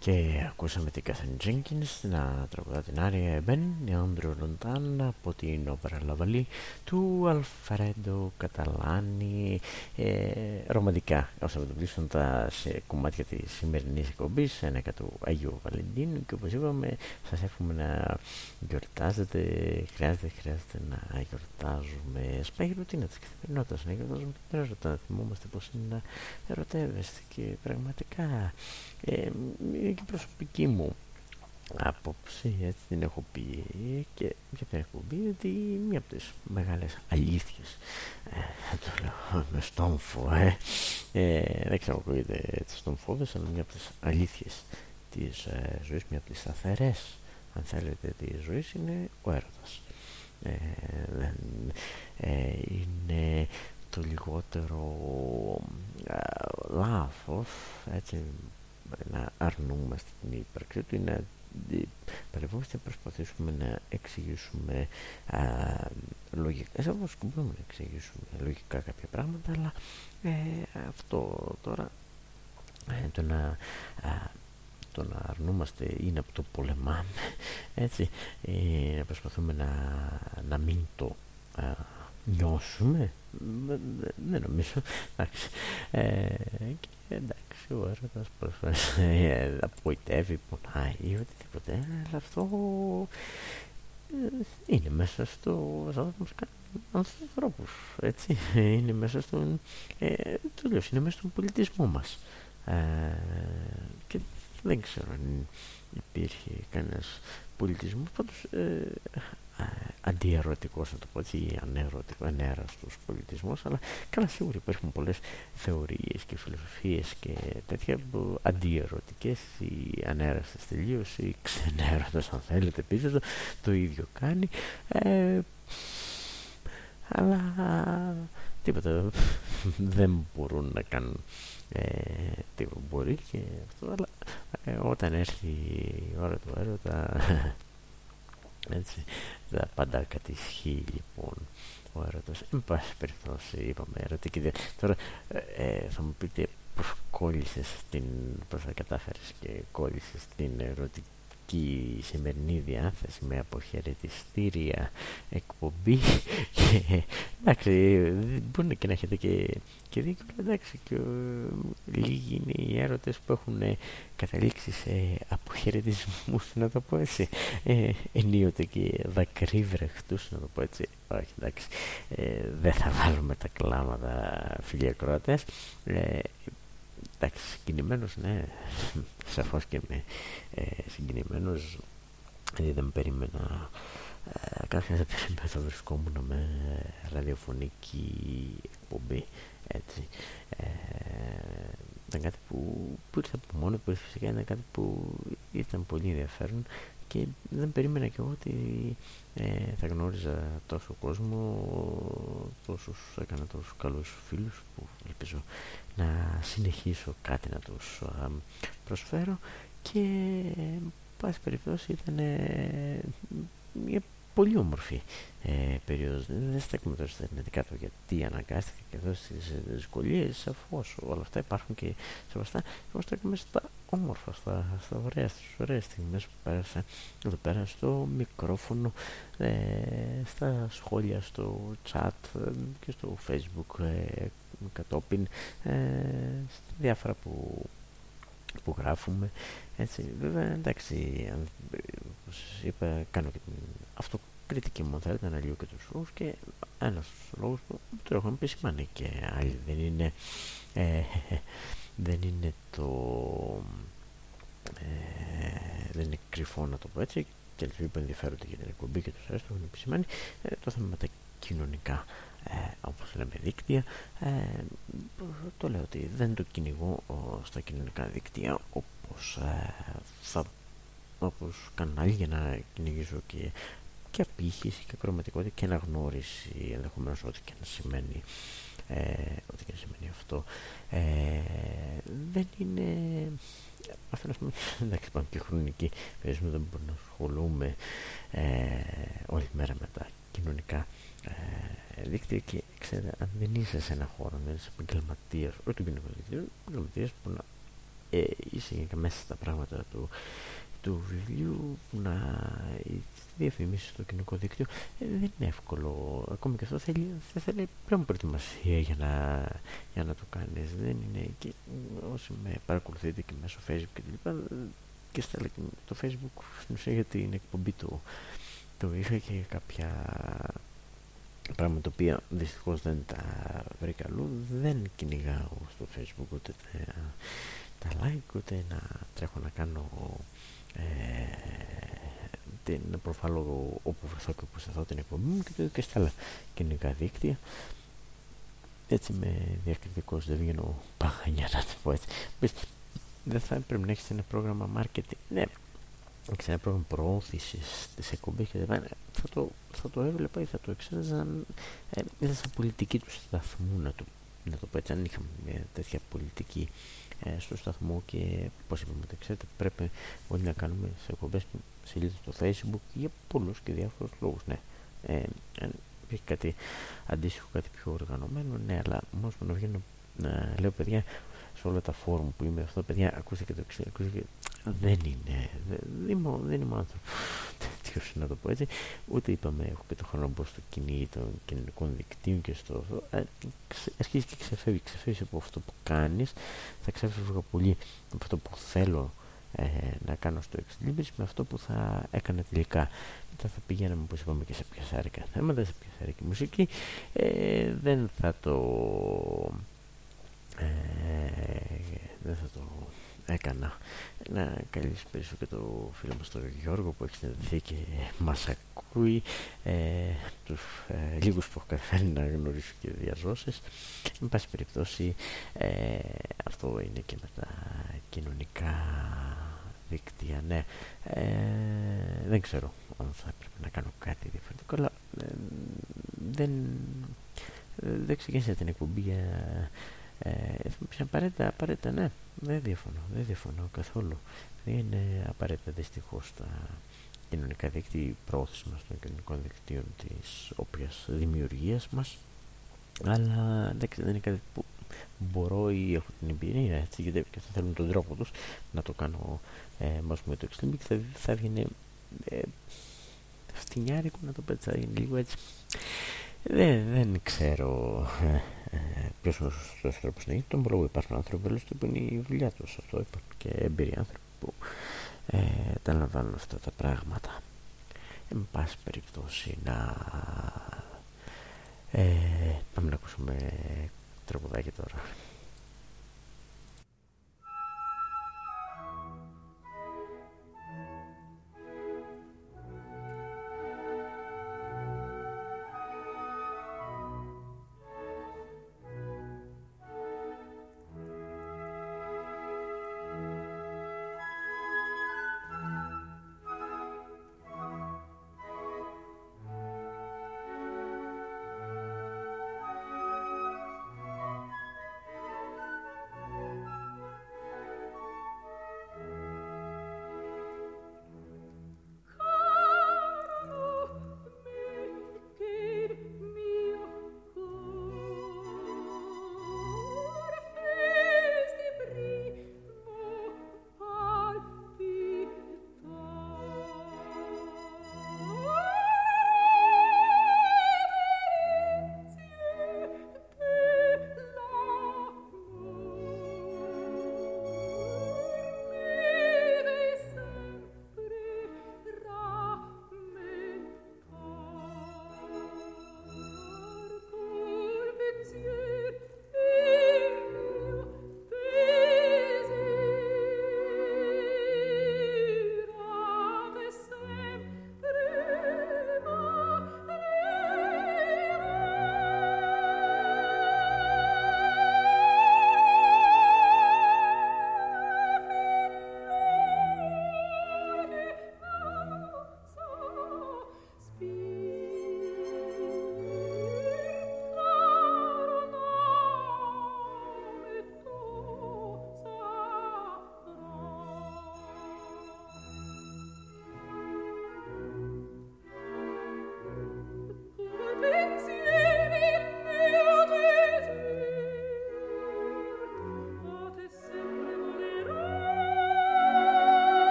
S1: Και ακούσαμε την Κάθεν Τζίνκινς να τραγουδά την Άρια Εμπέν, Νεάνδρο Λοντάν από την όπερα Λαβαλή του Αλφρέντο Καταλάνη. Ε, ρομαντικά όσο το τα σε κομμάτια της σημερινής εκπομπής ένεκα του Αγίου Βαλεντίνου και όπως είπαμε σας εύχομαι να γιορτάζετε χρειάζεται, χρειάζεται να γιορτάζουμε. Σπάγει ρουτίνα της καθημερινότητας να γιορτάζουμε την έρωτα να θυμόμαστε πως είναι να ερωτεύεστε και πραγματικά ε, είναι και προσωπική μου άποψη, έτσι την έχω πει και για την έχω πει ότι μία από τις μεγάλες αλήθειες ε, το λέω με στόμφο ε, ε, δεν ξέρω ακούγεται έτσι στομφώδες αλλά μία από τις αλήθειες της ε, ζωής, μία από τις σταθερές αν θέλετε της ζωής είναι ο έρωτας. Ε, ε, είναι το λιγότερο ε, λάθος έτσι να αρνούμαστε την ύπαρξη του ή να παρευόμαστε να προσπαθήσουμε να εξηγήσουμε α, λογικά, σε όπως μπορούμε να εξηγήσουμε λογικά κάποια πράγματα, αλλά ε, αυτό τώρα ε, το να το να αρνούμαστε ή να το πολεμάμε έτσι ε, να προσπαθούμε να, να μην το νιώσουμε δεν νομίζω εντάξει ε, και εντάξει ο έρωτας προσφέρει ε, απογοητεύει, πονάει ή οτιδήποτε αλλά αυτό ε, είναι μέσα στο ανθρώπους ανθρώπους έτσι είναι μέσα στον ε, το λέω, είναι μέσα στον πολιτισμό μας. Ε, και δεν ξέρω αν υπήρχε κανένας πολιτισμός πάντως ε, αντιερωτικός να το πω έτσι ή ανέρωτικό, ανέραστος πολιτισμός αλλά καλά σίγουρα υπάρχουν πολλές θεωρίες και φιλοσοφίες και τέτοια αντιερωτικές ή ανέραστες τελείως ή ξενέρωτες αν θέλετε επίσης το, το ίδιο κάνει. Ε, αλλά τίποτα δεν μπορούν να κάνουν ε, τίποτα μπορεί και αυτό αλλά ε, όταν έρθει η ώρα του έρωτα έτσι. Τα πάντα κατησχύει λοιπόν ο έρωτας εν πάση περιπτώσει είπαμε ερωτική τώρα ε, ε, θα μου πείτε πως κόλλησες την πως θα κατάφερες και κόλλησες την ερωτική η σημερινή διάθεση με αποχαιρετιστήρια εκπομπή. Και εντάξει μπορεί και να έχετε και, και δίκιο εντάξει και λίγοι είναι οι έρωτες που έχουν καταλήξει σε αποχαιρετισμούς να το πω έτσι. Ε, ενίοτε και δακρύβρεχτους να το πω έτσι. Όχι εντάξει ε, δεν θα βάλουμε τα κλάματα φίλοι ακροατές. Ε, εντάξει συγκινημένος ναι. Σαφώς και με ε, συγκινημένος. Δηλαδή δεν περίμενα ε, κάποια δεν περίμενα θα βρισκόμουν με ραδιοφωνική εκπομπή έτσι. Ε, ήταν κάτι που, που ήρθε από μόνο που φυσικά ήταν κάτι που ήταν πολύ ενδιαφέρον και δεν περίμενα και εγώ ότι ε, θα γνώριζα τόσο κόσμο τόσους, έκανα τόσους καλούς φίλους που ελπίζω να συνεχίσω κάτι να τους προσφέρω και πάση περιπτώσει ήταν μια πολύ όμορφη ε, περίοδος. Δεν στέκουμε τώρα στα αρνητικά του γιατί αναγκάστηκα και εδώ στις δυσκολίες σαφώς όλα αυτά υπάρχουν και σεβαστά. Εγώ στέκουμε στα όμορφα, στα, στα ωραία, στις ωραίες στιγμές που πέρασα εδώ πέρα στο μικρόφωνο, ε, στα σχόλια, στο chat ε, και στο facebook ε, κατόπιν, ε, στα διάφορα που που γράφουμε έτσι. Βέβαια εντάξει όπως είπα κάνω και την αυτοκριτική μου θα ήταν λίγο και τους λόγους και ένας λόγος που το έχω επισημάνει και άλλοι. Δεν είναι ε, δεν είναι το ε, δεν είναι κρυφό να το πω έτσι και ελπίζω που ενδιαφέρονται για την εκπομπή και τους αρέσει το έχουν επισημάνει. Ε, το θέμα με τα κοινωνικά ε, όπως λέμε δίκτυα. Ε, το λέω ότι δεν το κυνηγώ στα κοινωνικά δίκτυα όπως ε, θα όπως κανάλι για να κυνηγήσω και, και απήχηση και κροματικότητα και αναγνώριση ενδεχομένως ό,τι και να σημαίνει ε, ό,τι και να σημαίνει αυτό. Ε, δεν είναι αφενός εντάξει πάμε και χρονική περίοδο δεν μπορούμε να ασχολούμαι ε, όλη μέρα με τα κοινωνικά ε, δίκτυα και ξέρετε, αν δεν είσαι σε ένα χώρο, αν είσαι επαγγελματίας, όχι το κοινωνικό δίκτυο, επαγγελματίας που να ε, είσαι και μέσα στα πράγματα του, του βιβλίου να διαφημίσεις στο κοινωνικό δίκτυο ε, δεν είναι εύκολο. Ακόμη και αυτό θέλει, θα θέλει πλέον προετοιμασία για να, για να το κάνεις. Δεν είναι και όσοι με παρακολουθείτε και μέσω facebook και λοιπά και στα, το facebook στην ουσία για την εκπομπή του. Το είχα και κάποια πράγματα τα οποία δυστυχώς δεν τα βρήκα αλλού. Δεν κυνηγάω στο facebook ούτε τα, τα like ούτε να τρέχω να κάνω ε, την προφάλω όπου βρεθώ και όπου σταθώ την εκπομπή μου και, και στα άλλα κοινωνικά δίκτυα. Έτσι με διακριτικός δεν βγαίνω παγανιά να το πω έτσι. Δεν θα πρέπει να έχεις ένα πρόγραμμα marketing. Ναι έχεις ένα πρόγραμμα προώθησης της εκπομπής και δεν θα το, θα το έβλεπα ή θα το εξέταζαν ε, ήταν σαν πολιτική του σταθμού να το, να το πω έτσι. Αν είχαμε μια τέτοια πολιτική ε, στο σταθμό και πώς είπαμε ξέρετε πρέπει όλοι να κάνουμε σε εκπομπές σελίδα στο facebook για πολλούς και διάφορους λόγους. Ναι. Ε, αν υπήρχε κάτι αντίστοιχο κάτι πιο οργανωμένο ναι αλλά όμως να βγαίνω να λέω παιδιά σε όλα τα φόρουμ που είμαι αυτό παιδιά ακούστε και το εξή δεν είναι δεν είμαι, δεν είμαι άνθρωπος τέτοιο να το πω έτσι ούτε είπαμε έχω και το χρόνο να μπω στο κυνήγι των κοινωνικών δικτύων και στο ε, αρχίζει και ξεφεύγει ξεφεύγεις από αυτό που κάνεις θα ξεφεύγω πολύ από αυτό που θέλω ε, να κάνω στο Ex με αυτό που θα έκανα τελικά. Μετά θα πηγαίναμε, όπως είπαμε, και σε πιασάρικα θέματα, σε πιασάρικη μουσική. Ε, δεν θα το... Ε, δεν θα το έκανα. Να καλησπέρισω και το φίλο μας τον Γιώργο που έχει συνδεθεί και μας ακούει. Ε, τους ε, λίγους που έχω καταφέρει να γνωρίσω και διαζώσεις. Με πάση περιπτώσει ε, αυτό είναι και με τα κοινωνικά δίκτυα ναι. Ε, δεν ξέρω αν θα έπρεπε να κάνω κάτι διαφορετικό αλλά ε, δεν δεν ξεκίνησα την εκπομπή ε, απαραίτητα, απαραίτητα ναι. Δεν διαφωνώ, δεν διαφωνώ καθόλου. Δεν είναι απαραίτητα δυστυχώς τα κοινωνικά δίκτυα η πρόθεση μας των κοινωνικών δικτύων της όποιας δημιουργίας μας. Αλλά δεν είναι κάτι που μπορώ ή έχω την εμπειρία έτσι, γιατί και θα θέλουν τον τρόπο τους να το κάνω ε, μας με το Extreme θα, θα έβγαινε ε, φτηνιάρικο να το πέτσα είναι λίγο έτσι δεν, δεν ξέρω ε, ε, ποιος είναι ο σωστός τρόπος να γίνει τον λόγο υπάρχουν άνθρωποι που είναι η δουλειά τους αυτό υπάρχουν και έμπειροι άνθρωποι που ε, τα λαμβάνουν αυτά τα πράγματα. Εν πάση περιπτώσει να ε, πάμε να ακούσουμε τραγουδάκι τώρα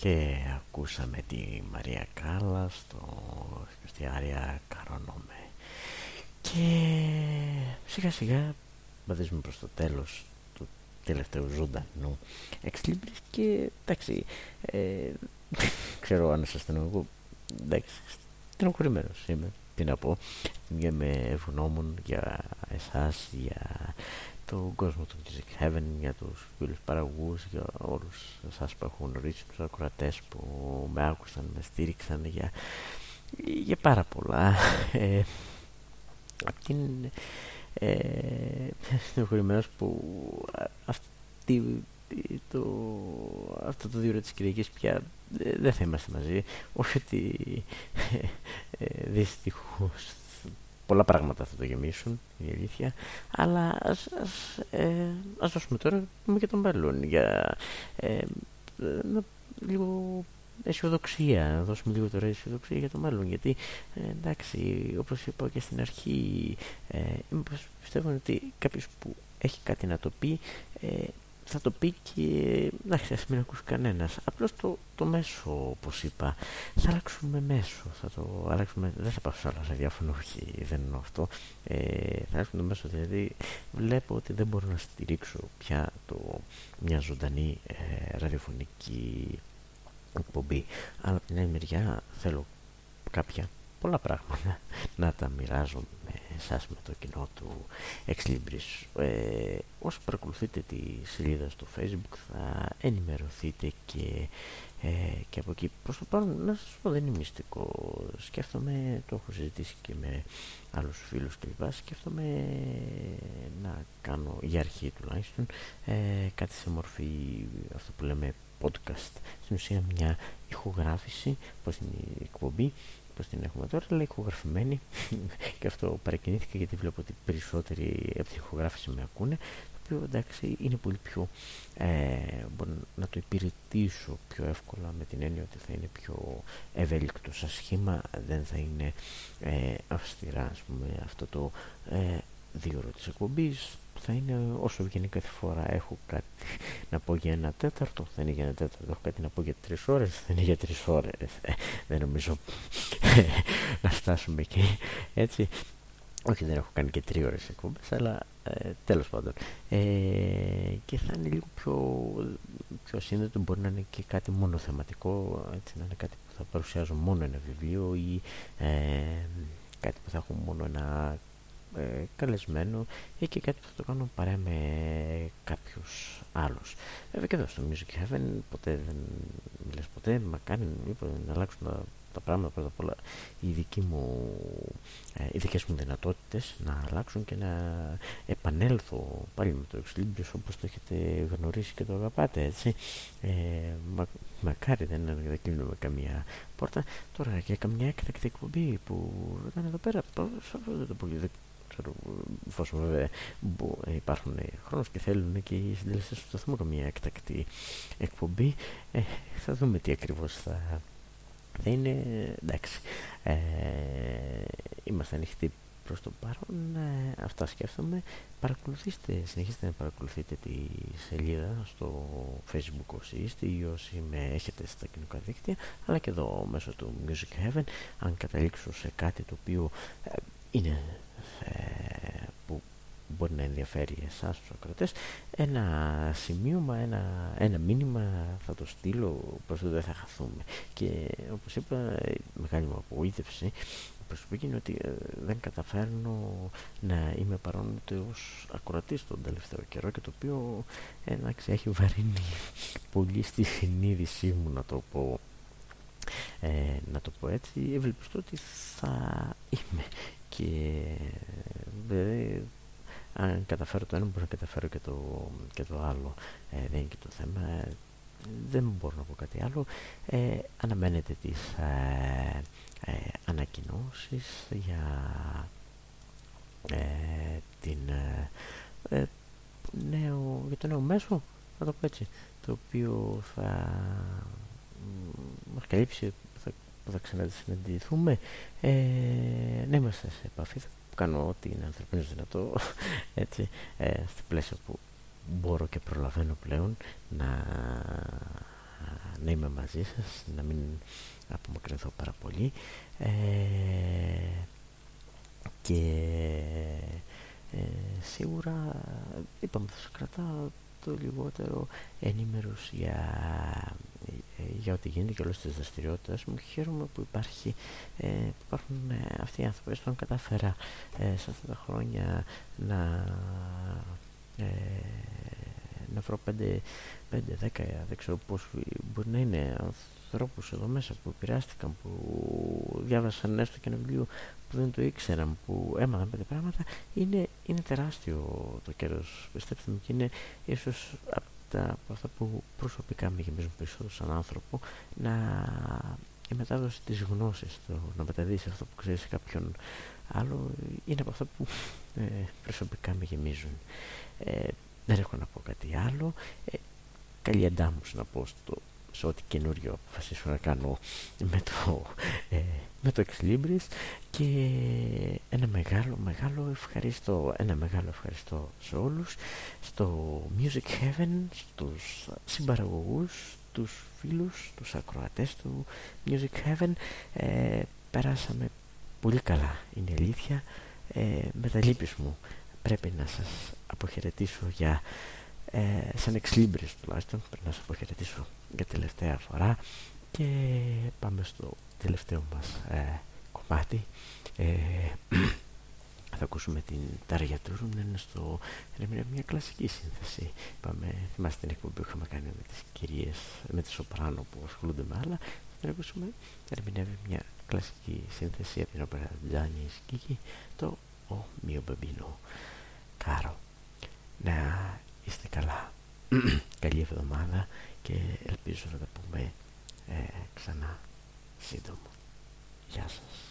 S1: και ακούσαμε τη Μαρία Κάλλα στο Άρια Καρονόμε. Και σιγά σιγά βαδίζουμε προς το τέλος του τελευταίου ζωντανού εξλίμπρης και εντάξει ε, ξέρω αν σας εγώ εντάξει στενοχωρημένος είμαι τι να πω. Είμαι ευγνώμων για εσάς για τον κόσμο του Music Heaven, για τους φίλους παραγωγούς, για όλους εσάς που έχουν γνωρίσει, τους ακροατές που με άκουσαν, με στήριξαν, για, για πάρα πολλά. Ε, απ' την ε, που αυτή, το, αυτό το δύο της Κυριακής πια ε, δεν θα είμαστε μαζί, όχι ότι ε, ε, δυστυχώς πολλά πράγματα θα το γεμίσουν, η αλήθεια. Αλλά ας, ας, ε, ας δώσουμε τώρα και τον μέλλον για ε, να, λίγο αισιοδοξία, να δώσουμε λίγο τώρα αισιοδοξία για το μέλλον. Γιατί ε, εντάξει, όπως είπα και στην αρχή, ε, πιστεύω ότι κάποιος που έχει κάτι να το πει ε, θα το πει και εντάξει ας μην ακούσει κανένας. Απλώς το, το μέσο όπως είπα θα αλλάξουμε μέσο θα το αλλάξουμε, δεν θα πάω σε άλλα ραδιόφωνο όχι δεν εννοώ αυτό. Ε, θα αλλάξουμε το μέσο δηλαδή βλέπω ότι δεν μπορώ να στηρίξω πια το, μια ζωντανή ε, ραδιοφωνική εκπομπή. Αλλά από την άλλη μεριά θέλω κάποια πολλά πράγματα να τα μοιράζω με εσάς με το κοινό του Ex Libris. Ε, όσο παρακολουθείτε τη σελίδα στο facebook θα ενημερωθείτε και, ε, και από εκεί. Προς το παρόν να σας πω δεν είναι μυστικό. Σκέφτομαι, το έχω συζητήσει και με άλλους φίλους κλπ σκέφτομαι να κάνω για αρχή τουλάχιστον ε, κάτι σε μορφή αυτό που λέμε podcast. Στην ουσία μια ηχογράφηση πως είναι η εκπομπή όπως την έχουμε τώρα, αλλά ηχογραφημένη. Και αυτό παρακινήθηκε γιατί βλέπω ότι περισσότεροι από την ηχογράφηση με ακούνε το οποίο εντάξει είναι πολύ πιο ε, μπορώ να το υπηρετήσω πιο εύκολα με την έννοια ότι θα είναι πιο ευέλικτο σαν σχήμα δεν θα είναι ε, αυστηρά ας πούμε αυτό το ε, δύο ώρο της εκπομπής θα είναι όσο βγαίνει κάθε φορά. Έχω κάτι να πω για ένα τέταρτο θα είναι για ένα τέταρτο. Έχω κάτι να πω για τρεις ώρες θα είναι για τρεις ώρες. Ε, δεν νομίζω να φτάσουμε εκεί. Έτσι. Όχι δεν έχω κάνει και τρεις ώρες εκπομπές αλλά ε, τέλος πάντων. Ε, και θα είναι λίγο πιο, πιο σύνδετο. Μπορεί να είναι και κάτι μόνο θεματικό έτσι να είναι κάτι που θα παρουσιάζω μόνο ένα βιβλίο ή ε, κάτι που θα έχω μόνο ένα ε, καλεσμένο ή και κάτι που θα το κάνω παρέα με κάποιους άλλους. Βέβαια και εδώ στο Music Heaven ποτέ δεν μιλάς ποτέ, μα κάνει να αλλάξουν τα τα πράγματα πρώτα απ' όλα οι, δικοί μου, ε, οι δικές μου δυνατότητες να αλλάξουν και να επανέλθω πάλι με το εξλίμπιος όπως το έχετε γνωρίσει και το αγαπάτε έτσι ε, μα, μακάρι δεν, δεν κλείνουμε καμία πόρτα τώρα και καμιά έκτακτη εκπομπή που ήταν εδώ πέρα αυτό το πολύ δεν ξέρω εφόσον βέβαια υπάρχουν χρόνος και θέλουν και οι συντελεστές τους σταθμού καμία έκτακτη εκπομπή. Ε, θα δούμε τι ακριβώς θα θα είναι. Εντάξει ε, είμαστε ανοιχτοί προς το παρόν. Ε, αυτά σκέφτομαι. Παρακολουθήστε, συνεχίστε να παρακολουθείτε τη σελίδα στο facebook όσοι είστε ή όσοι με έχετε στα κοινωνικά δίκτυα αλλά και εδώ μέσω του Music Heaven αν καταλήξω σε κάτι το οποίο ε, είναι ε, που μπορεί να ενδιαφέρει εσάς τους ακροτές ένα σημείωμα, ένα, ένα μήνυμα θα το στείλω προς το δεν θα χαθούμε. Και όπως είπα η μεγάλη μου απογοήτευση προσωπική είναι ότι ε, δεν καταφέρνω να είμαι παρόν ούτε ως ακροατής τον τελευταίο καιρό και το οποίο εντάξει έχει βαρύνει πολύ στη συνείδησή μου να το πω ε, να το πω έτσι. Ευελπιστώ ότι θα είμαι και ε, αν καταφέρω το ένα μπορώ να καταφέρω και το, και το άλλο. Ε, δεν είναι και το θέμα. Ε, δεν μπορώ να πω κάτι άλλο. Ε, αναμένετε τις ε, ε, ανακοινώσεις για την νέο, για το νέο μέσο να το πω έτσι το οποίο θα μας καλύψει που θα ξανασυναντηθούμε. Ε, να είμαστε σε επαφή. Κάνω ό,τι είναι ανθρωπίνο δυνατό έτσι, ε, στη πλαίσιο που μπορώ και προλαβαίνω πλέον να, να είμαι μαζί σας, να μην απομακρυνθώ πάρα πολύ. Ε, και ε, σίγουρα είπαμε θα σου κρατάω το λιγότερο ενήμερος για ε, για ό,τι γίνεται και όλες τις δραστηριότητες μου χαίρομαι που, υπάρχει, ε, που υπάρχουν ε, αυτοί οι άνθρωποι που καταφέρα ε, σε αυτά τα χρόνια να, ε, να βρω 5, 5, 10, δεν ξέρω πώς μπορεί να είναι ανθρώπους εδώ μέσα που επηρεάστηκαν, που διάβασαν έστω και ένα βιβλίο που δεν το ήξεραν, που έμαθαν πέντε πράγματα, είναι, είναι τεράστιο το κέρδος, πιστέψτε μου, και είναι ίσως από αυτά που προσωπικά με γεμίζουν περισσότερο σαν άνθρωπο να η μετάδοση της γνώσης το να μεταδείξει αυτό που ξέρεις σε κάποιον άλλο είναι από αυτά που ε, προσωπικά με γεμίζουν. Ε, δεν έχω να πω κάτι άλλο. Ε, καλή αντάμωση να πω στο σε ό,τι καινούριο αποφασίσω να κάνω με το, ε, με το Ex Libris και ένα μεγάλο μεγάλο ευχαριστώ ένα μεγάλο ευχαριστώ σε όλους στο Music Heaven στους συμπαραγωγούς τους φίλους, τους ακροατές του Music Heaven. Ε, περάσαμε πολύ καλά είναι αλήθεια. Ε, με τα λύπης μου πρέπει να σας αποχαιρετήσω για ε, σαν εξλίμπρις τουλάχιστον πρέπει να σας αποχαιρετήσω για τελευταία φορά. Και πάμε στο τελευταίο μας ε, κομμάτι. Ε, θα ακούσουμε την Τάρια Τούρουν είναι στο είναι μια κλασική σύνθεση. Πάμε, θυμάστε την εκπομπή που είχαμε κάνει με τις κυρίες με τη Σοπράνο που ασχολούνται με άλλα. Θα ακούσουμε. Ερμηνεύει μια κλασική σύνθεση από την όπερα Τζάνι Σκίκη το «Ο Μιο Μπαμπίνο Κάρο» να είστε καλά καλή εβδομάδα και ελπίζω να τα πούμε ε, ξανά σύντομα. Γεια σας.